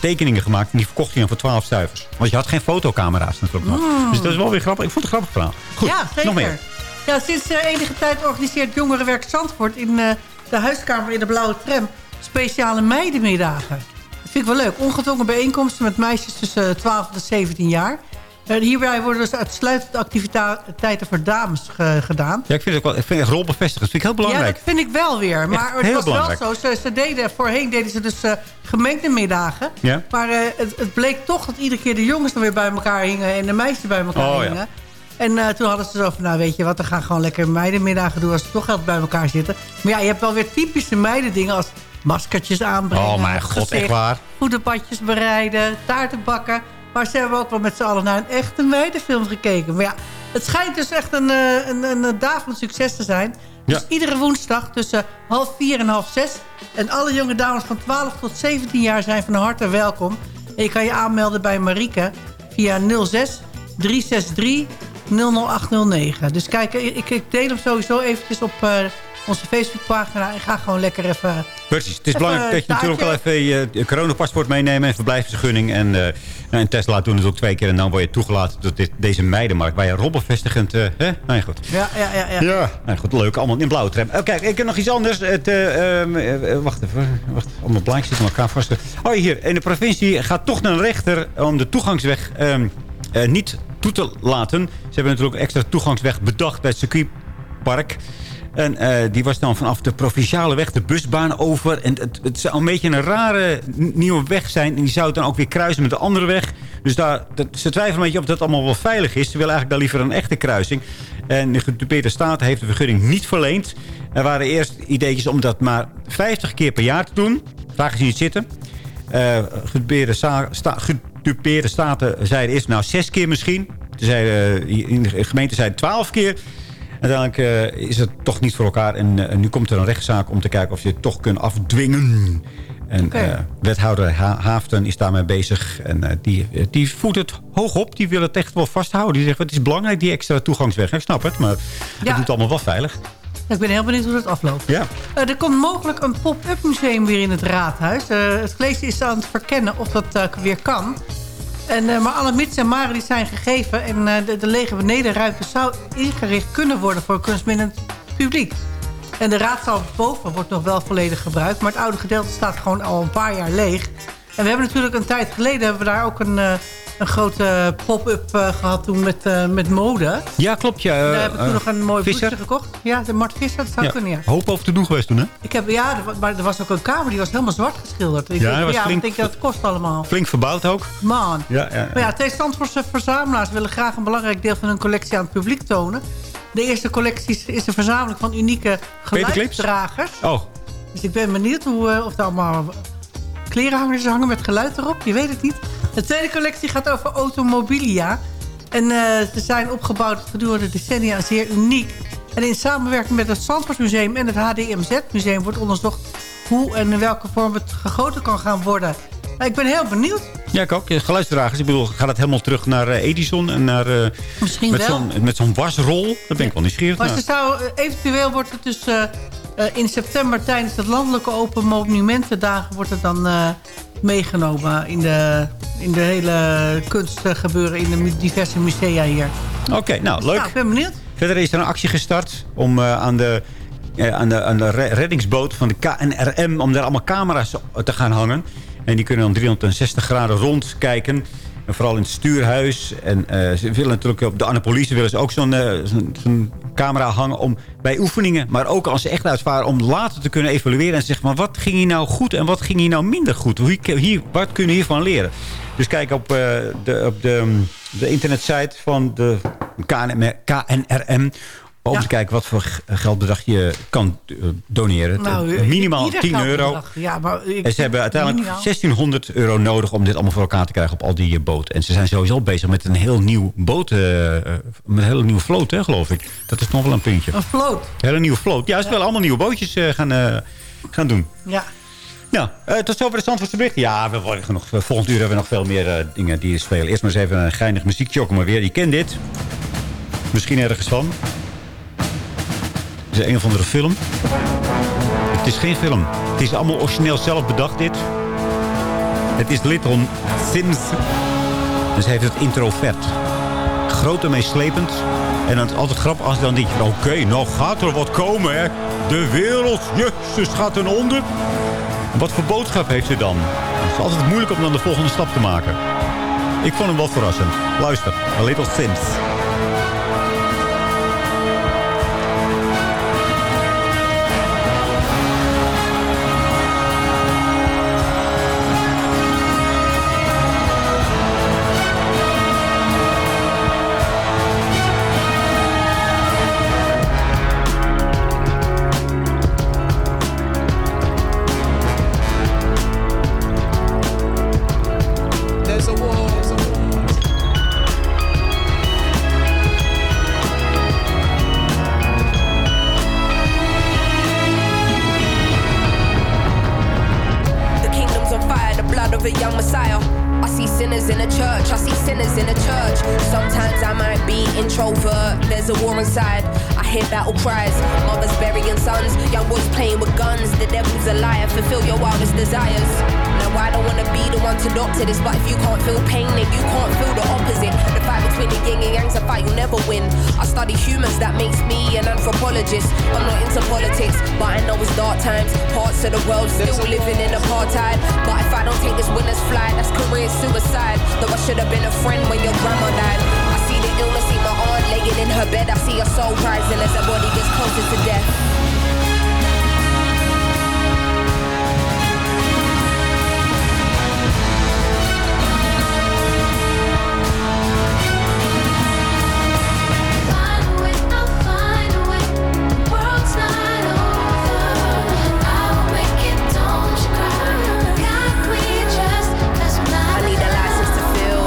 tekeningen gemaakt. En die verkocht hij dan voor 12 stuivers. Want je had geen fotocamera's natuurlijk nog. Mm. Dus dat is wel weer grappig. Ik vond het een grappig verhaal. Goed, ja, zeker. nog meer. Ja, sinds eh, enige tijd organiseert Jongerenwerk Zandvoort... in eh, de huiskamer in de Blauwe Tram speciale meidenmiddagen. Dat vind ik wel leuk. Ongedwongen bijeenkomsten met meisjes tussen eh, 12 en 17 jaar. Eh, hierbij worden dus uitsluitend activiteiten voor dames ge- gedaan. Ja, ik vind het ook wel, ik vind het rolbevestigend. Dat vind ik heel belangrijk. Ja, dat vind ik wel weer. Maar het was belangrijk. wel zo. Ze, ze deden, voorheen deden ze dus eh, gemengde middagen. Ja. Maar eh, het, het bleek toch dat iedere keer de jongens dan weer bij elkaar hingen... en de meisjes bij elkaar Oh, ja. hingen. En eh, toen hadden ze zo van, nou weet je wat... we gaan gewoon lekker meidenmiddagen doen als ze toch altijd bij elkaar zitten. Maar ja, je hebt wel weer typische meidendingen als maskertjes aanbrengen. Oh mijn god, echt waar? Bereiden, taarten bakken. Maar ze hebben ook wel met z'n allen naar een echte meidenfilm gekeken. Maar ja, het schijnt dus echt een, eh, een, een, een daverend succes te zijn. Dus iedere woensdag tussen half vier en half zes. En alle jonge dames van 12 tot 17 jaar zijn van harte welkom. En je kan je aanmelden bij Marieke via 06 363 00809. Dus kijk, ik, ik deel hem sowieso eventjes op eh, onze Facebookpagina. En ga gewoon lekker even... Precies. Het is belangrijk dat je natuurlijk wel even je, je coronapaspoort meeneemt... en verblijfsvergunning. En, eh nou, en Tesla doen het ook twee keer. En dan word je toegelaten tot dit, deze meidenmarkt... waar je robbenvestigend... eh hè? Nou ja, goed. Ja, ja, ja. ja. Ja, nou goed, leuk. Allemaal in blauwe tram. Oh, kijk, ik heb nog iets anders. Het, eh, ehm, eh, wacht even. Wacht, allemaal blaadjes zitten elkaar vast. Oh, hier. In de provincie gaat toch naar een rechter om de toegangsweg ehm, eh, niet toe te laten. Ze hebben natuurlijk extra toegangsweg bedacht bij het circuitpark. En eh, die was dan vanaf de provinciale weg de busbaan over. En het, het zou een beetje een rare nieuwe weg zijn. En die zou dan ook weer kruisen met de andere weg. Dus daar, dat, ze twijfelen een beetje of dat allemaal wel veilig is. Ze willen eigenlijk daar liever een echte kruising. En de gedupeerde staten heeft de vergunning niet verleend. Er waren eerst ideetjes om dat maar 50 keer per jaar te doen. Vraag is niet zitten. Eh gedupeerde, sta- sta- gedupeerde staten zeiden eerst nou zes keer misschien. Eh, in de gemeente zeiden twaalf keer. Uiteindelijk eh, is het toch niet voor elkaar. En eh, nu komt er een rechtszaak om te kijken of je het toch kunt afdwingen. En eh, wethouder Ha- Haafden is daarmee bezig. En die, die voert het hoog op. Die wil het echt wel vasthouden. Die zegt, het is belangrijk, die extra toegangsweg. Ik snap het, maar het Ja. doet het allemaal wel veilig. Ik ben heel benieuwd hoe dat afloopt. Ja. Er komt mogelijk een pop-up museum weer in het raadhuis. Het college is aan het verkennen of dat weer kan. En, eh, maar alle mits en maren die zijn gegeven... en eh, de, de lege benedenruimte zou ingericht kunnen worden... voor kunstminnend publiek. En de raadzaal boven wordt nog wel volledig gebruikt... maar het oude gedeelte staat gewoon al een paar jaar leeg. En we hebben natuurlijk een tijd geleden... hebben we daar ook een, eh, een grote pop-up eh, gehad toen met, eh, met mode. Ja, klopt. Ja, Daar heb ik toen nog een mooi Visser. gekocht. Ja, de Mart Visser, dat zou Ja, kunnen, ja. hoop over te doen geweest toen, hè? Ik heb, ja, maar er was ook een kamer die was helemaal zwart geschilderd. Ik Ja, denk, dat was ja, flink- ik denk dat het kost allemaal. Flink verbouwd ook. Man. Ja, ja, Maar ja, twee Zandvoortse verzamelaars willen graag een belangrijk deel van hun collectie aan het publiek tonen. De eerste collectie is- een verzameling van unieke geluidsdragers. Oh, Dus ik ben benieuwd hoe, of er allemaal klerenhangers hangen met geluid erop. Je weet het niet. De tweede collectie gaat over automobilia. En eh, ze zijn opgebouwd gedurende decennia zeer uniek. En in samenwerking met het Zandvoortsmuseum en het HDMZ-museum... wordt onderzocht hoe en in welke vorm het gegoten kan gaan worden. Nou, ik ben heel benieuwd. Ja, ik ook. Geluidsdragers. Ik bedoel, gaat het helemaal terug naar eh, Edison en naar... eh, Misschien met wel. Met zo'n wasrol. Daar ben ik wel nieuwsgierig Maar naar. ze zou, eventueel wordt het dus in september tijdens het landelijke open monumentendagen wordt het dan eh, meegenomen in de, in de hele kunstgebeuren in de diverse musea hier. Oké, nou, leuk. Nou, ik ben benieuwd. Verder is er een actie gestart om eh, aan, de, eh, aan, de, aan de re- reddingsboot van de KNRM... om daar allemaal camera's te gaan hangen. En die kunnen dan 360 graden rondkijken. En vooral in het stuurhuis. En eh, ze willen natuurlijk op de Annapolise willen ze ook zo'n zo'n camera hangen... om bij oefeningen, maar ook als ze echt uitvaren... om later te kunnen evalueren en zeggen... maar wat ging hier nou goed en wat ging hier nou minder goed? Hoe, hier, wat kunnen we hiervan leren? Dus kijk op, eh, de, op de, de internetsite van de KNRM... om Ja. te kijken wat voor geldbedrag je kan eh, doneren. Nou, eh, Minimaal ieder 10 euro. Ja, maar ik- En ze hebben uiteindelijk minimaal. 1600 euro nodig om dit allemaal voor elkaar te krijgen op al die eh, boten. En ze zijn sowieso bezig met een heel nieuw boot, met een hele nieuwe vloot, hè, geloof ik. Dat is nog wel een puntje. Een vloot. Een hele nieuwe vloot. Ja, ze willen allemaal nieuwe bootjes gaan, gaan doen. Ja. Nou, eh, tot zover de Zandvoortse bericht. Ja, we worden nog, volgend uur hebben we nog veel meer dingen die spelen. Eerst maar eens even een geinig muziekje ook maar weer. Je kent dit. Misschien ergens van. Is een of andere film. Het is geen film. Het is allemaal origineel zelf bedacht dit. Het is Little Sims. Dus heeft het introvert. Groot en meeslepend. En dan is het altijd grappig als je dan denkt... van, Oké, nou gaat er wat komen, hè. De wereld, jezus, gaat ten onder. Wat voor boodschap heeft hij dan? Het is altijd moeilijk om dan de volgende stap te maken. Ik vond hem wel verrassend. Luister, A Little Sims. In a church. Sometimes I might be introvert, there's a war inside. Hear battle cries, mothers burying sons, young boys playing with guns. The devil's a liar, fulfill your wildest desires. Now I don't wanna be the one to doctor this, but if you can't feel pain, then you can't feel the opposite. The fight between the yin and yang's a fight you'll never win. I study humans, that makes me an anthropologist. I'm not into politics, but I know it's dark times. Parts of the world still living in apartheid. But if I don't take this winner's flight, that's career suicide. Though I should have been a friend when your grandma died. I see the illness, see my aunt laying in her bed. I see her soul rising as her body gets closer to death. I need a license to feel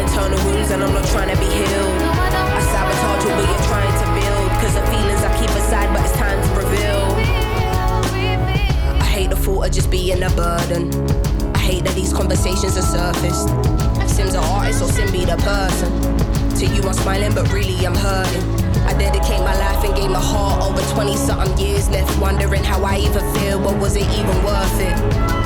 internal wounds and I'm not trying to be healed. Thought of just being a burden. I hate that these conversations are surfaced. Sim's an artist or Sim be the person. To you I'm smiling, but really I'm hurting. I dedicate my life and gave my heart over 20 something years left wondering how I even feel, but was it even worth it?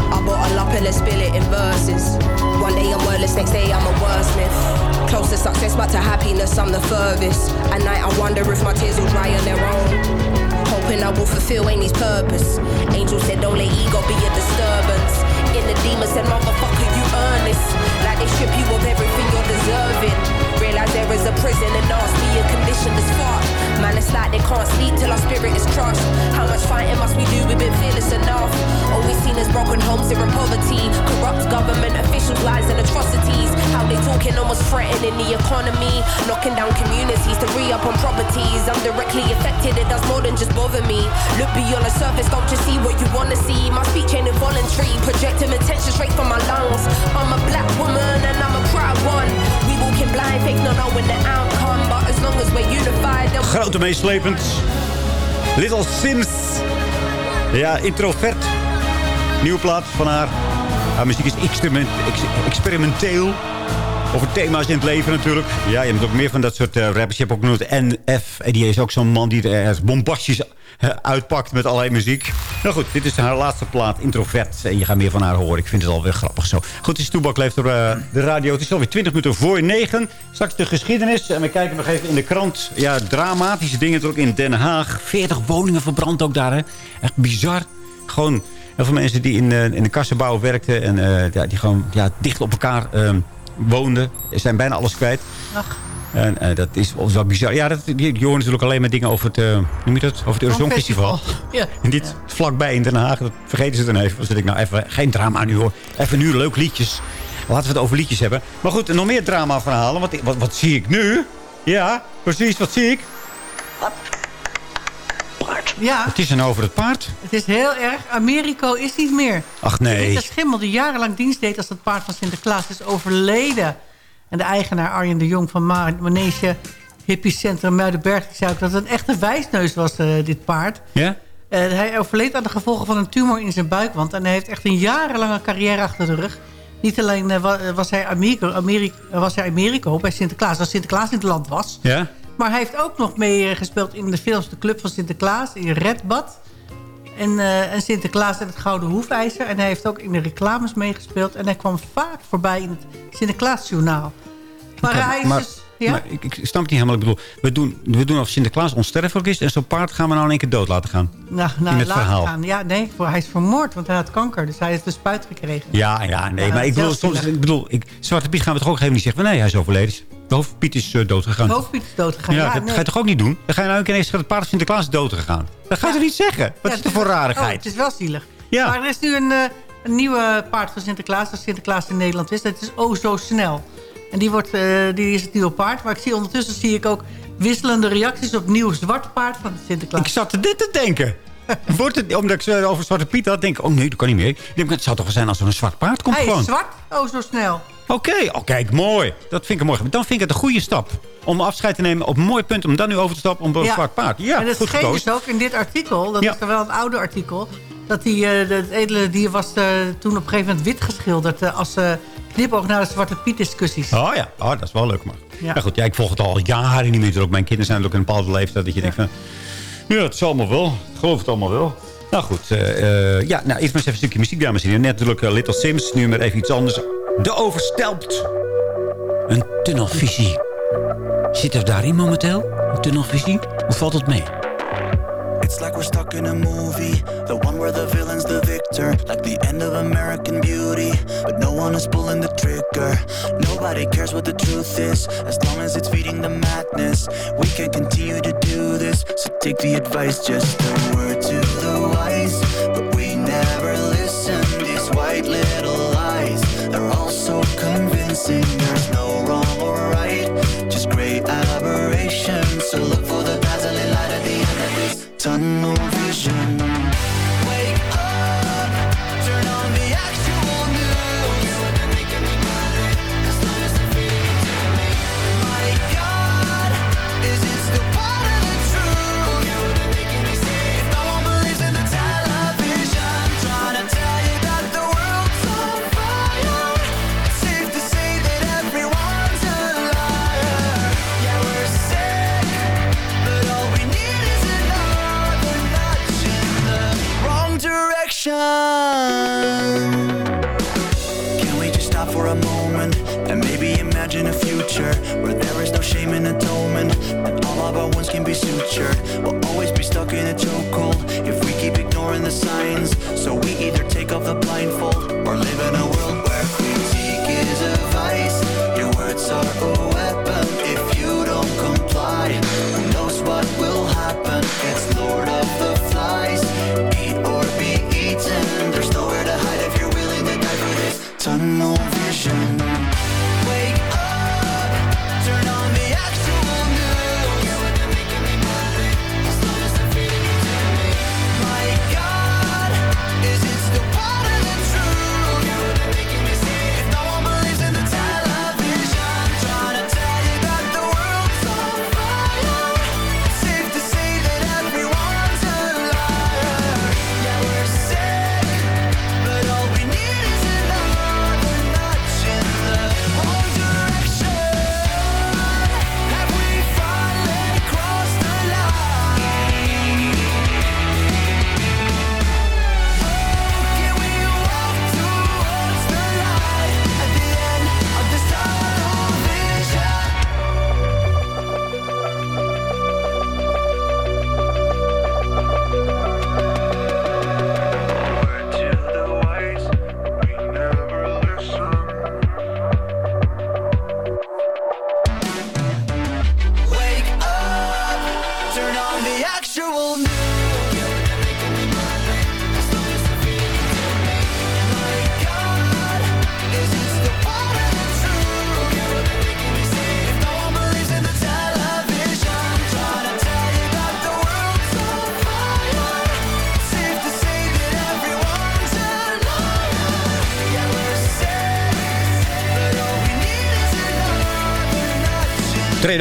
I bottle up and let's spill it in verses. One day I'm wordless, next day I'm a wordsmith. Close to success, but to happiness I'm the furthest. At night I wonder if my tears will dry on their own. Hoping I will fulfill Amy's purpose. Angel said, don't let ego be a disturbance. In the demon said, motherfucker, you earn this. Like they strip you of everything you're deserving. Realize there is a prison and nasty and conditioned as fuck. Man, it's like they can't sleep till our spirit is crushed. How much fighting must we do? We've been fearless enough. Always seen as broken homes here in poverty. Corrupt government officials, lies and atrocities. They talking almost threatening the economy. Knocking down communities to re up on properties. I'm directly affected, it does more than just bother me. Look beyond the surface, don't just see what you wanna see. My speech ain't involuntary, projecting attention straight from my lungs. I'm a black woman and I'm a proud one. We walking blind, faith not knowing the outcome. But as long as we're unified, Grote meeslepend. Little Sims. Ja, introvert. Nieuwe plaat van haar. Haar muziek is experiment, ex- experimenteel. Over thema's in het leven natuurlijk. Ja, je hebt ook meer van dat soort eh, rappers. Je hebt ook nog NF. En die is ook zo'n man die er bombastisch eh, uitpakt met allerlei muziek. Nou goed, dit is haar laatste plaat, Introvert. En je gaat meer van haar horen. Ik vind het alweer grappig zo. Goed, is Toebak leeft op eh, de radio. Het is alweer 20 minuten voor 9. Straks de geschiedenis. En we kijken nog even in de krant. Ja, dramatische dingen ook in Den Haag. 40 woningen verbrand ook daar, hè. Echt bizar. Gewoon heel veel mensen die in, eh, in de kassenbouw werkten... en eh, ja, die gewoon ja, dicht op elkaar eh, woonden... zijn bijna alles kwijt. Ach. En eh, dat is wel bizar. Ja, dat, die, die horen natuurlijk alleen maar dingen over het, eh, hoe noem je dat? Over het Eurozone Festival. Ja. En dit vlakbij in Den Haag, dat vergeten ze dan even. Dan zit ik nou even, geen drama nu hoor. Even nu leuk liedjes. Laten we het over liedjes hebben. Maar goed, nog meer drama verhalen. Wat, wat, wat zie ik nu? Ja, precies, wat zie ik? Ja, Het is een over het paard. het is heel erg. Americo is niet meer. Ach nee. De schimmel die jarenlang dienst deed als het paard van Sinterklaas is overleden. En de eigenaar Arjen de Jong van Ma- Manege Hippiecentrum Muidenberg... die zei ook dat het een echte wijsneus was, eh, dit paard. Ja? Eh, hij overleed aan de gevolgen van een tumor in zijn buikwand. En hij heeft echt een jarenlange carrière achter de rug. Niet alleen eh, wa- was hij Americo, Amerika, was hij Americo bij Sinterklaas... als Sinterklaas in het land was... Ja? Maar hij heeft ook nog meegespeeld in de films De Club van Sinterklaas, in Redbad. En, eh, en Sinterklaas en het Gouden Hoefijzer. En hij heeft ook in de reclames meegespeeld. En hij kwam vaak voorbij in het Sinterklaasjournaal. Maar hij is maar, dus... Ja? maar ik, ik snap het niet helemaal. Ik bedoel, we doen, we doen of Sinterklaas onsterfelijk is... en zo'n paard gaan we nou in één keer dood laten gaan. nou, nou, in het verhaal. Gaan. Ja, nee, voor- hij is vermoord, want hij had kanker. Dus hij heeft de spuit gekregen. Ja, ja, nee. Ja, maar ik bedoel, soms, ik bedoel ik, Zwarte Piet gaan we toch ook even niet zeggen... nee, hij is overleden. De hoofdpiet is uh, dood gegaan. Hoofdpiet is dood gegaan. Ja, Ja, dat nee. ga je toch ook niet doen? Dan ga je nou een keer eens zeggen... het paard van Sinterklaas dood gegaan. Dat ga je toch niet zeggen? Wat is er voor Oh, rarigheid? het is wel zielig. Ja. Maar er is nu een, eh, een nieuwe paard van Sinterklaas. Als Sinterklaas in Nederland is. Dat is Oh Zo Snel. En die, wordt, eh, die is het nieuwe paard. Maar ik zie ondertussen zie ik ook wisselende reacties op nieuw zwart paard van Sinterklaas. Ik zat dit te denken. Wordt het, omdat ik over Zwarte Piet had, denk ik... oh nee, dat kan niet meer. Ik denk, het zou toch wel zijn als er een zwart paard komt Hij gewoon. is zwart, oh zo snel. Oké, oh, kijk, mooi. Dat vind ik mooi. Dan vind ik het een goede stap. Om afscheid te nemen op een mooi punt. Om dan nu over te stappen op een zwart paard. Ja, en het goed gekozen. dus ook in dit artikel, dat Ja. is wel een oude artikel... Dat die, eh, het edele dier was eh, toen op een gegeven moment wit geschilderd... als knipoog naar de Zwarte Piet discussies. Oh ja, oh, dat is wel leuk. Maar. Ja. Ja. goed, ja, ik volg het al jaren niet meer. Ook mijn kinderen zijn ook in een bepaalde leeftijd dat je denkt van... Ja, het zal allemaal wel. Ik geloof het allemaal wel. Nou goed, eh, ja, nou, eerst maar eens even een stukje muziek, dames en heren. Net natuurlijk eh, Little Sims, nu maar even iets anders. De Overstelpt. Een tunnelvisie. Zit er daarin momenteel? Een tunnelvisie? Hoe valt het mee? It's like we're stuck in a movie, the one where the villain's the victor, like the end of American Beauty, but no one is pulling the trigger. Nobody cares what the truth is, as long as it's feeding the madness. We can continue to do this, so take the advice, just a word to the wise, but we never listen. These white little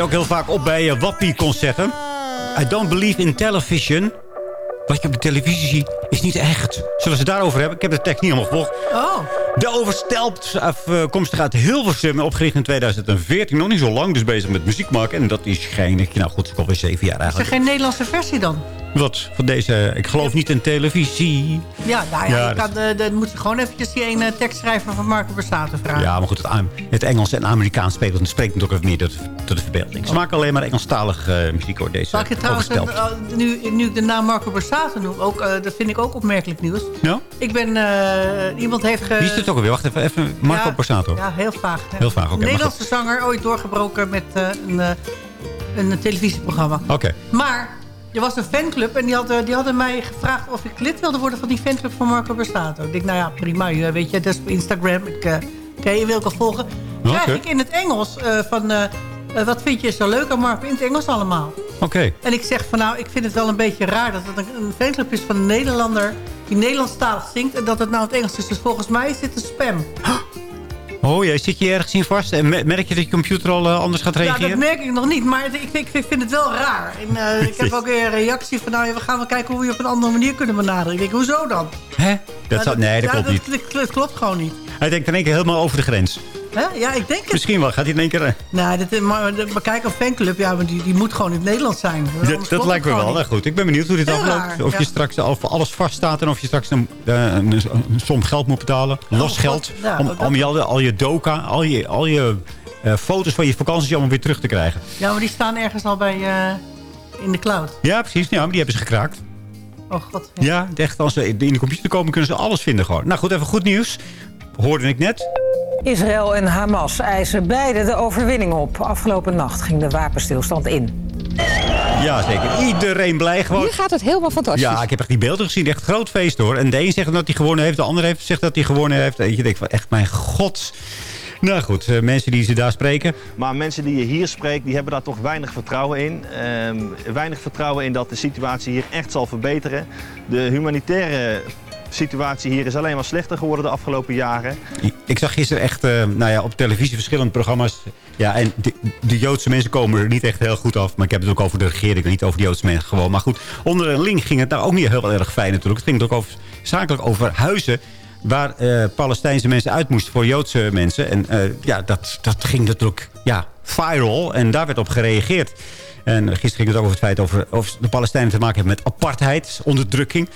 ook heel vaak op bij uh, Wappie-concerten. I don't believe in television. Wat je op de televisie ziet, is niet echt. Zullen het daarover hebben? Ik heb de tekst niet helemaal gevolgd. Oh. De Overstelpt, afkomstig uit Hilversum, opgericht in 2014. Nog niet zo lang, dus bezig met muziek maken. En dat is geen, nou goed, ik alweer zeven jaar Is er eigenlijk. geen Nederlandse versie dan? Wat, van deze, ik geloof niet in televisie. Ja, nou ja, Ja, je dat- kan, eh, dan moet je gewoon eventjes die ene tekstschrijver van Marco Borsato vragen. Ja, maar goed, het, het Engels en Amerikaans spelen, dan spreekt natuurlijk meer tot, tot de verbeelding. Ze maken alleen maar Engelstalige eh, muziek hoor, deze Zal ik je trouwens, eh, nu, nu ik de naam Marco Borsato noem, ook, dat vind ik ook opmerkelijk nieuws. Ja? Ik ben, eh, iemand heeft... Ge... Wie is dit ook alweer? Wacht even, even Marco Ja, Borsato. Ja, heel vaag. hè. Heel vaag, oké, Nederlandse zanger, ooit doorgebroken met een, een televisieprogramma. Oké. Maar er was een fanclub en die hadden, die hadden mij gevraagd of ik lid wilde worden van die fanclub van Marco Borsato. Ik denk, nou ja, prima. Weet je, dat is op Instagram. Ik, eh oké, je wil ik al volgen. Krijg ik in het Engels eh, van, eh, eh, wat vind je zo leuk aan Marco? In het Engels allemaal. Oké. En ik zeg van, nou, ik vind het wel een beetje raar dat het een, een fanclub is van een Nederlander die Nederlandstalig zingt en dat het nou in het Engels is. Dus volgens mij is dit een spam. Oh ja, zit je ergens in vast? En me- merk je dat je computer al eh, anders gaat Ja, reageren? dat merk ik nog niet, maar ik, ik, ik vind het wel raar. En, eh, ik heb ook weer een reactie van, nou, ja, we gaan wel kijken hoe we je op een andere manier kunnen benaderen. Ik denk, hoezo dan? Hè? Dat Ja, nee, dat ja, klopt niet. Dat, dat klopt gewoon niet. Hij denkt in één keer helemaal over de grens. Ja, ik denk het. Misschien wel. Gaat hij in één keer... eh, Nee, dat, maar, maar kijk, een fanclub, ja, maar die, die moet gewoon in het Nederlands zijn. Dat, lijkt me wel. Nou goed, ik ben benieuwd hoe dit Heel afloopt. Of ja. je straks of alles vaststaat en of je straks een, eh, een, een som geld moet betalen. Los geld. Ja, om, om je, al, je- al je doka, al je, al je eh, foto's van je vakantie allemaal weer terug te krijgen. Ja, maar die staan ergens al bij, eh, in de cloud. Ja, precies. Ja, maar die hebben ze gekraakt. Oh god. Ja, echt, als ze in de computer komen kunnen ze alles vinden gewoon. Nou goed, even goed nieuws. Hoorde ik net. Israël en Hamas eisen beide de overwinning op. Afgelopen nacht ging de wapenstilstand in. Ja, zeker. Iedereen blij gewoon. Hier gaat het helemaal fantastisch. Ja, ik heb echt die beelden gezien. Echt groot feest hoor. En de een zegt dat hij gewonnen heeft. De ander heeft, zegt dat hij gewonnen heeft. En je denkt van echt mijn god. Nou goed, eh, mensen die ze daar spreken. Maar mensen die je hier spreekt, die hebben daar toch weinig vertrouwen in. Ehm, weinig vertrouwen in dat de situatie hier echt zal verbeteren. De humanitaire situatie hier is alleen maar slechter geworden de afgelopen jaren. Ik zag gisteren echt eh, nou ja, op televisie verschillende programma's. Ja, en de, de Joodse mensen komen er niet echt heel goed af. Maar ik heb het ook over de regering, niet over de Joodse mensen gewoon. Maar goed, onder een link ging het nou ook niet heel erg fijn natuurlijk. Het ging ook over, zakelijk over huizen waar eh, Palestijnse mensen uit moesten voor Joodse mensen. En eh, ja, dat, dat ging natuurlijk ja, viral en daar werd op gereageerd. En gisteren ging het ook over het feit over, of de Palestijnen te maken hebben met apartheid, onderdrukking.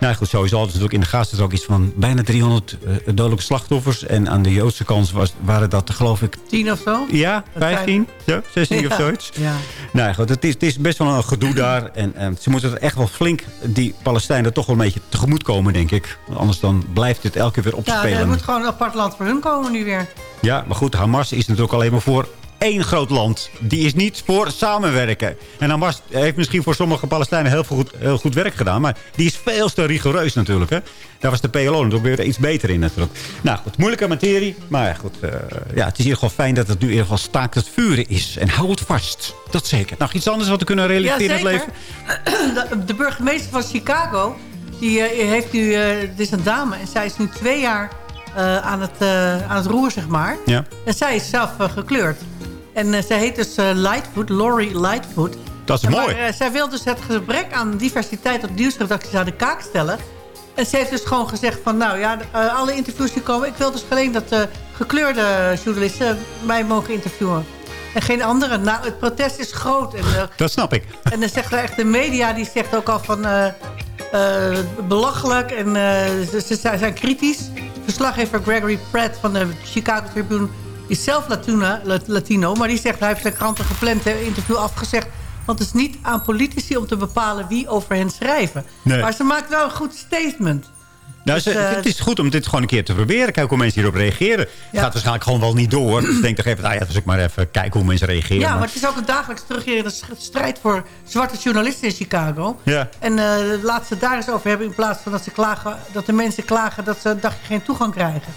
Nou goed, sowieso hadden ze natuurlijk in de Gaza ook iets van bijna 300 eh, dodelijke slachtoffers. En aan de Joodse kant was, waren dat geloof ik Tien of zo? ja, Dat zijn- 15, zo, 16 of Ja. zoiets. Ja. Nou ja, goed, het is, het is best wel een gedoe daar. En eh, ze moeten er echt wel flink, die Palestijnen, toch wel een beetje tegemoet komen, denk ik. Want anders dan blijft dit elke keer weer Ja, opspelen. er moet gewoon een apart land voor hun komen nu weer. Ja, maar goed, Hamas is natuurlijk alleen maar voor één groot land. Die is niet voor samenwerken. En Hamas heeft misschien voor sommige Palestijnen heel, veel goed, heel goed werk gedaan. Maar die is veel te rigoureus natuurlijk. Hè? Daar was de PLO natuurlijk weer iets beter in natuurlijk. Nou goed, moeilijke materie. Maar ja, goed, eh, ja, het is in ieder geval fijn dat het nu in ieder geval staakt het vuren is. En hou het vast. Dat zeker. Nog iets anders wat we kunnen realiseren in het leven? De, burgemeester van Chicago, die eh, heeft nu, eh het is een dame en zij is nu twee jaar aan, het, aan het roer, zeg maar. Ja. En zij is zelf gekleurd. En eh, zij heet dus eh, Lightfoot, Laurie Lightfoot. Dat is En mooi. Maar, eh, zij wil dus het gebrek aan diversiteit op nieuwsredacties aan de kaak stellen. En ze heeft dus gewoon gezegd van, nou ja, alle interviews die komen... ik wil dus alleen dat de gekleurde journalisten mij mogen interviewen. En geen andere. Nou, het protest is groot. En, Dat snap ik. en dan zegt er echt de media, die zegt ook al van belachelijk. En ze, ze zijn kritisch. Verslaggever Gregory Pratt van de Chicago Tribune is zelf Latuna, Latino. Maar die zegt, hij heeft zijn kranten gepland eh, interview afgezegd. Want het is niet aan politici om te bepalen wie over hen schrijven. Nee. Maar ze maakt wel een goed statement. Nou, Dus, ze- eh, het is goed om dit gewoon een keer te proberen. Kijken hoe mensen hierop reageren. Het Ja. gaat waarschijnlijk gewoon wel niet door. Dus ik denk toch even, nou ja, dus ik maar even kijken hoe mensen reageren. Ja, Maar- maar het is ook een dagelijks terugkerende st- strijd voor zwarte journalisten in Chicago. Ja. En eh laat ze het daar eens over hebben in plaats van dat, ze klagen, dat de mensen klagen dat ze een dagje geen toegang krijgen.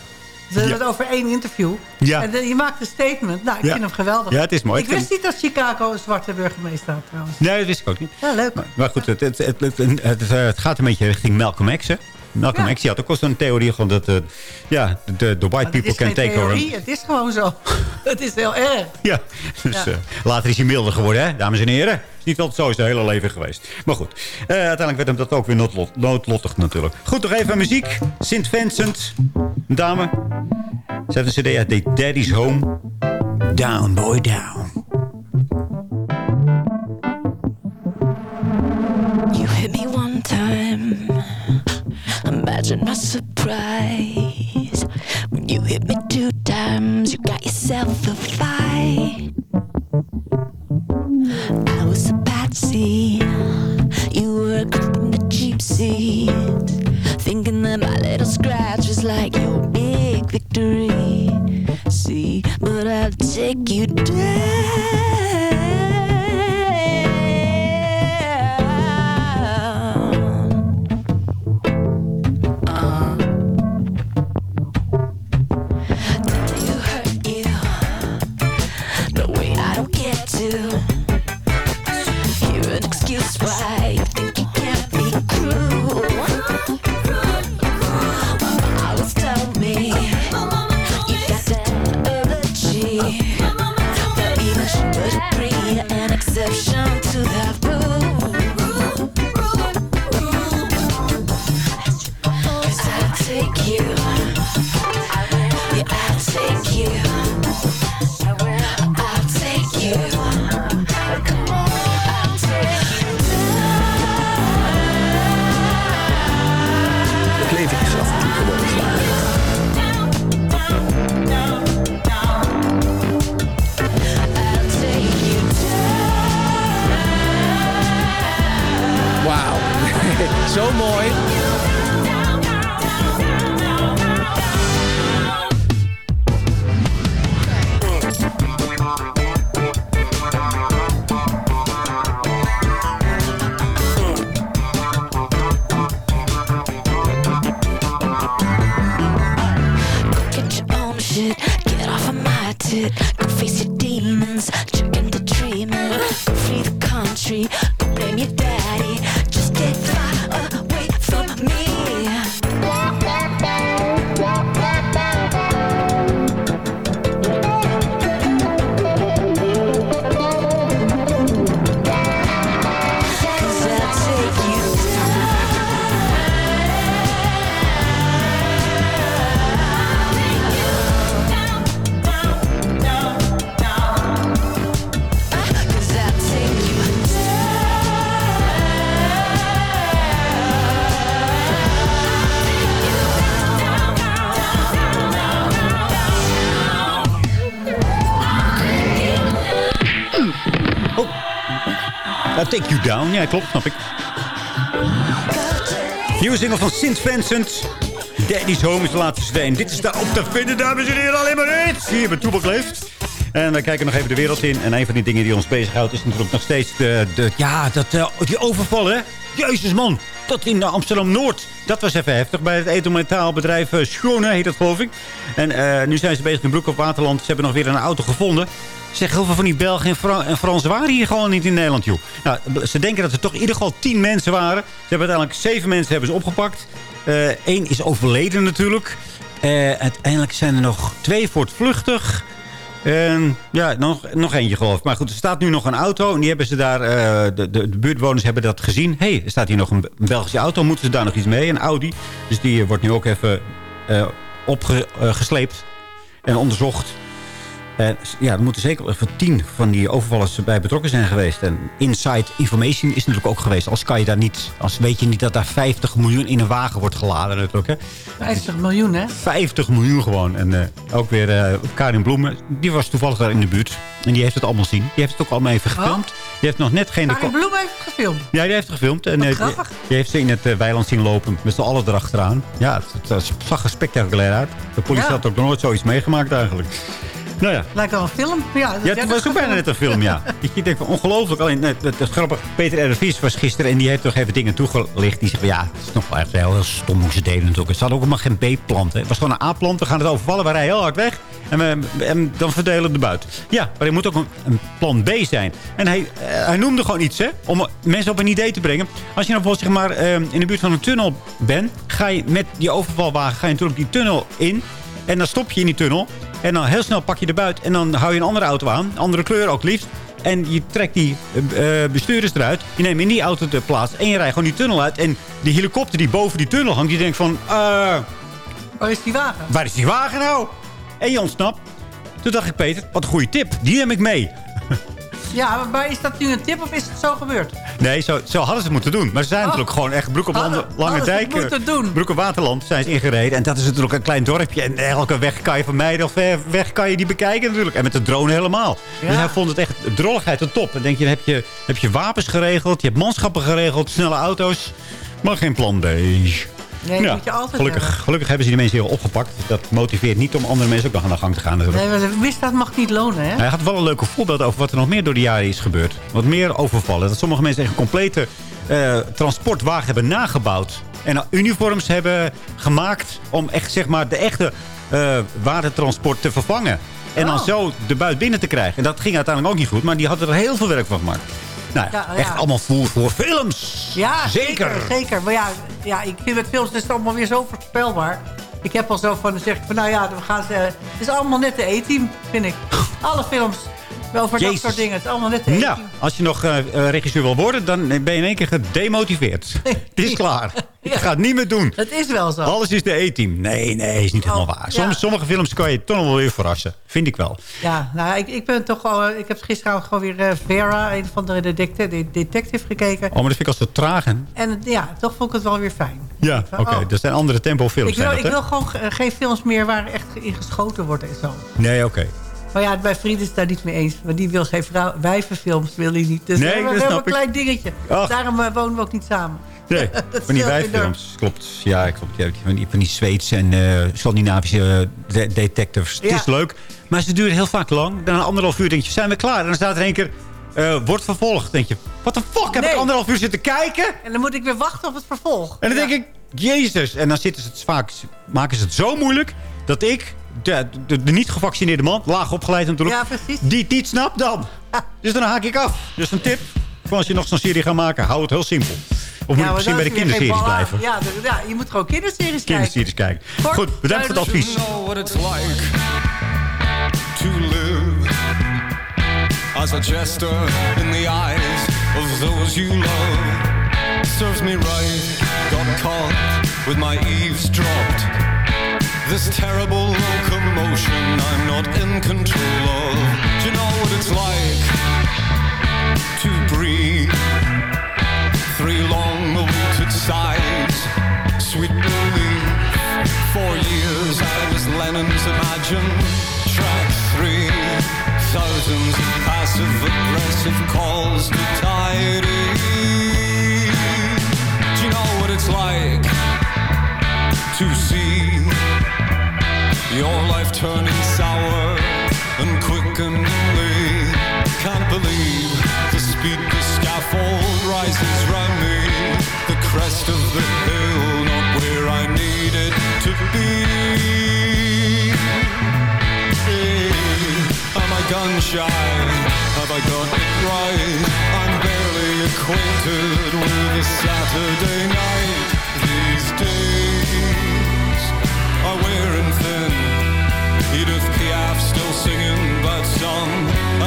Ze hebben het over één interview. Ja. En je maakt een statement. Nou, ik vind hem geweldig. Ja, het is mooi. Ik wist niet dat Chicago een zwarte burgemeester had trouwens. Nee, dat wist ik ook niet. Ja, leuk. Maar, maar goed, het, het, het, het gaat een beetje richting Malcolm X, hè? Malcolm Ja. X die had ook al zo'n theorie gewoon dat eh, ja, de, de white het people can take over. het is gewoon zo. het is heel erg. Ja, dus Ja. eh, later is hij milder geworden, hè, dames en heren. Niet altijd zo is zijn hele leven geweest. Maar goed, eh, uiteindelijk werd hem dat ook weer noodlot, noodlottig natuurlijk. Goed, nog even muziek. Sint Vincent, een dame. Ze heeft een cd uit The Daddy's Home. Down, boy, down. Imagine my surprise when you hit me two times. You got yourself a fight. I was a patsy. You were a creep in the cheap seat, thinking that my little scratch was like your big victory. See, but I'll take you down. Down, ja klopt, snap ik. Nieuwe single van Sint Vincent. Daddy's Home is de laatste steen. Dit is daarop te vinden, dames en heren. Alleen maar iets. Hier bij Toebak leeft. En we kijken nog even de wereld in. En een van die dingen die ons bezighoudt is natuurlijk nog steeds de, de, ja, dat, eh, die overval, hè? Jezus, man. Dat in Amsterdam-Noord. Dat was even heftig. Bij het edelmetaalbedrijf uh, Schone heet dat, geloof. En eh, nu zijn ze bezig in Broek op Waterland. Ze hebben nog weer een auto gevonden. Zeg, heel veel van die Belgen en, Fra en Fransen waren hier gewoon niet in Nederland, joh. Nou, ze denken dat er toch in ieder geval tien mensen waren. Ze hebben uiteindelijk zeven mensen hebben ze opgepakt. Eén is overleden natuurlijk. Eh, uiteindelijk zijn er nog twee voortvluchtig. En ja, nog, nog eentje geloof ik. Maar goed, er staat nu nog een auto. En die hebben ze daar, eh, de, de, de buurtbewoners hebben dat gezien. Hé, hey, er staat hier nog een Belgische auto. Moeten ze daar nog iets mee? Een Audi. Dus die eh, wordt nu ook even eh, opgesleept en onderzocht. En ja, er moeten zeker even tien van die overvallers bij betrokken zijn geweest. En inside information is natuurlijk ook geweest. Als kan je daar niet, als weet je niet dat daar 50 miljoen in een wagen wordt geladen natuurlijk. Hè? 50 miljoen, hè? 50 miljoen gewoon. En eh, ook weer eh, Karin Bloemen, die was toevallig daar in de buurt. En die heeft het allemaal zien. Die heeft het ook allemaal even gefilmd. Die heeft nog net geen... Karin Bloem heeft het gefilmd. Ja, die heeft het gefilmd. En eh, die, heeft ze in het eh, weiland zien lopen. Met z'n allen erachteraan. Ja, het, het zag er spectaculair uit. De politie Ja. had ook nog nooit zoiets meegemaakt eigenlijk. Nou ja, Lijkt wel een film. Ja, dat ja, het was ook bijna net een film, ja. Je denkt van ongelooflijk. Alleen, het, het, het grappig, Peter R. was gisteren en die heeft toch even dingen toegelicht. Die zegt van ja, het is nog wel echt heel, heel stom hoe ze deden natuurlijk. Het had ook helemaal geen B-plant. hè. Het was gewoon een A-plant. We gaan het overvallen, we rijden heel hard weg. En, we, en dan verdelen we de buit. Ja, maar er moet ook een, een plan B zijn. En hij, eh, hij noemde gewoon iets, hè. Om mensen op een idee te brengen. Als je nou bijvoorbeeld zeg maar, eh, in de buurt van een tunnel bent. Ga je met die overvalwagen ga je natuurlijk die tunnel in. En dan stop je in die tunnel. En dan heel snel pak je de buit. En dan hou je een andere auto aan. Andere kleur ook liefst. En je trekt die eh, bestuurders eruit. Je neemt in die auto de plaats. En je rijdt gewoon die tunnel uit. En die helikopter die boven die tunnel hangt. Die denkt van... eh, Waar is die wagen? waar is die wagen nou? En je ontsnapt. Toen dacht ik, Peter, wat een goede tip. Die neem ik mee. Ja, maar is dat nu een tip of is het zo gebeurd? Nee, zo, zo hadden ze het moeten doen. Maar ze zijn natuurlijk gewoon echt broek op Hadden- Lange hadden ze Dijk. het moeten doen. Broek op Waterland zijn ze ingereden. En dat is natuurlijk een klein dorpje. En elke weg kan je vermijden. Of weg kan je die bekijken natuurlijk. En met de drone helemaal. Ja. Dus hij vond het echt drolligheid de top. En denk je, heb je, heb je wapens geregeld. Je hebt manschappen geregeld. Snelle auto's. Maar geen plan B. Nee, dat Ja, moet je altijd gelukkig, hebben. gelukkig hebben ze die mensen heel opgepakt. Dat motiveert niet om andere mensen ook nog aan de gang te gaan. natuurlijk. Nee, maar de misdaad mag niet lonen, hè? Hij had wel een leuke voorbeeld over wat er nog meer door de jaren is gebeurd. Wat meer overvallen. Dat sommige mensen echt een complete eh, transportwagen hebben nagebouwd. En uniforms hebben gemaakt om echt zeg maar de echte eh waardetransport te vervangen. En dan Oh. zo de buit binnen te krijgen. En dat ging uiteindelijk ook niet goed. Maar die hadden er heel veel werk van gemaakt. Nou, Ja, ja. echt allemaal voer voor films. Ja, Zeker. zeker. zeker. Maar ja, ja, ik vind met films is het allemaal weer zo voorspelbaar. Ik heb al zo van, zeg ik van, nou ja, we gaan ze, het is allemaal net de E-team, vind ik. Alle films over Jezus. dat soort dingen, het is allemaal net E-team. Nou, als je nog eh, eh, regisseur wil worden, dan ben je in één keer gedemotiveerd. Het is klaar. Ik ga het niet meer doen. Het is wel zo. Alles is de E-team. Nee, nee, is niet helemaal waar. Soms, Oh, ja. Sommige films kan je toch nog wel weer verrassen. Vind ik wel. Ja, nou, ik, ik ben toch al, ik heb gisteren gewoon weer eh, Vera, een van de detective, de detective gekeken. Oh, maar dat vind ik als te traag. hè? En ja, toch vond ik het wel weer fijn. Ja, oké. Oh. Dat zijn andere tempo films. Ik wil, ik dat, wil gewoon eh, geen films meer waar echt in geschoten wordt en zo. Nee, oké. Maar ja, mijn vriend is daar niet mee eens. Want die wil geen vrouw, wijvenfilms, wil hij niet. Dus Nee, we dat hebben een ik. klein dingetje. Ach. Daarom eh, wonen we ook niet samen. Nee, Dat van die wijffilms. Klopt. Ja, klopt. Ja, van, die, van die Zweedse en eh, Scandinavische eh, de- detectives. Het is leuk, maar ze duren heel vaak lang. Dan een anderhalf uur denk je, zijn we klaar? En dan staat er één keer, eh, wordt vervolgd. denk je, wat de fuck, heb ik anderhalf uur zitten kijken? En dan moet ik weer wachten op het vervolg. En dan Ja. denk ik, jezus. En dan zitten ze het vaak, maken ze het zo moeilijk... dat ik de, de, de niet gevaccineerde man, laag opgeleid natuurlijk. Ja, precies. Die het niet snapt dan. Dus dan haak ik af. Dus een tip. Voor als je nog zo'n serie gaat maken, hou het heel simpel. Of moet je misschien bij de kinderseries blijven. Ja, de- ja, je moet gewoon kinderseries kijken. Kinderseries kijken. Goed, bedankt voor het advies. Know what it's like to live as a jester in the eyes of those you love. Serves me right, got caught with my eaves dropped. This terrible locomotion I'm not in control of. Do you know what it's like to breathe? Three long awaited sighs, sweet relief. For years I was Lennon's Imagine. Track three, thousands of passive aggressive calls to tidy. Do you know what it's like to see your life turning sour and quickeningly? Can't believe the speed the scaffold rises round me. The crest of the hill, not where I needed to be. Eh, am I gun shy? Have I got it right? I'm barely acquainted with a Saturday night these days. Are wearing thin. Edith Piaf still singing, but some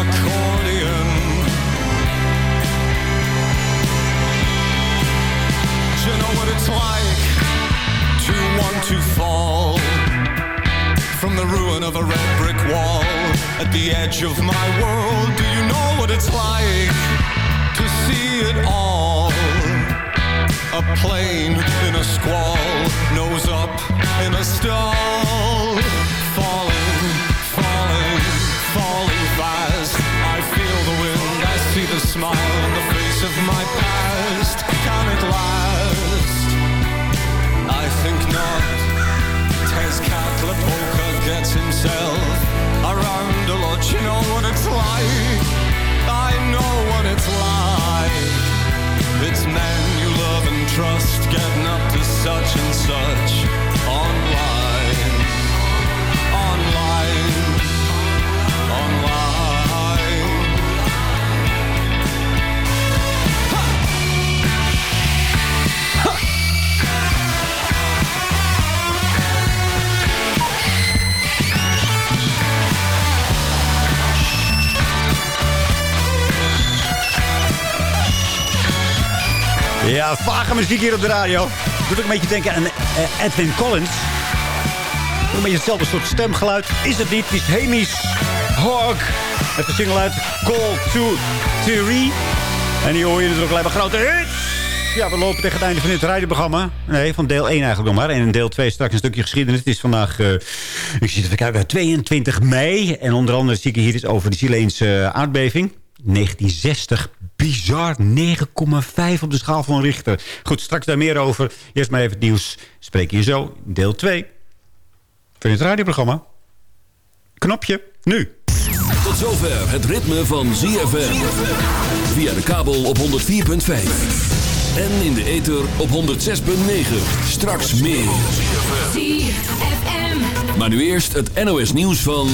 accordion. Do you know what it's like to want to fall from the ruin of a red brick wall at the edge of my world? Do you know what it's like to see it all? A plane in a squall, nose up in a stall, falling, smile on the face of my past. Can it last? I think not. Tez Catlapoca gets himself around a lot. You know what it's like. I know what it's like. It's men you love and trust getting up to such and such Ja, vage muziek hier op de radio. Doet ook een beetje denken aan eh, Edwin Collins. Een beetje hetzelfde soort stemgeluid. Is het niet? Het is Hamish Hawk. Met de single uit Call to Theory. En die hoor je natuurlijk alleen maar grote hits. Ja, we lopen tegen het einde van dit radioprogramma. Nee, van deel 1 eigenlijk nog maar. En in deel 2 straks een stukje geschiedenis. Het is vandaag, eh, ik zie het even kijken, 22 mei. En onder andere zie ik hier iets over de Chileense aardbeving. 1960, bizar, 9,5 op de schaal van Richter. Goed, straks daar meer over. Eerst maar even het nieuws. Spreek je zo, deel 2 van het radioprogramma. Knopje, nu. Tot zover het ritme van ZFM. Via de kabel op 104.5. En in de ether op 106.9. Straks meer. Maar nu eerst het NOS nieuws van...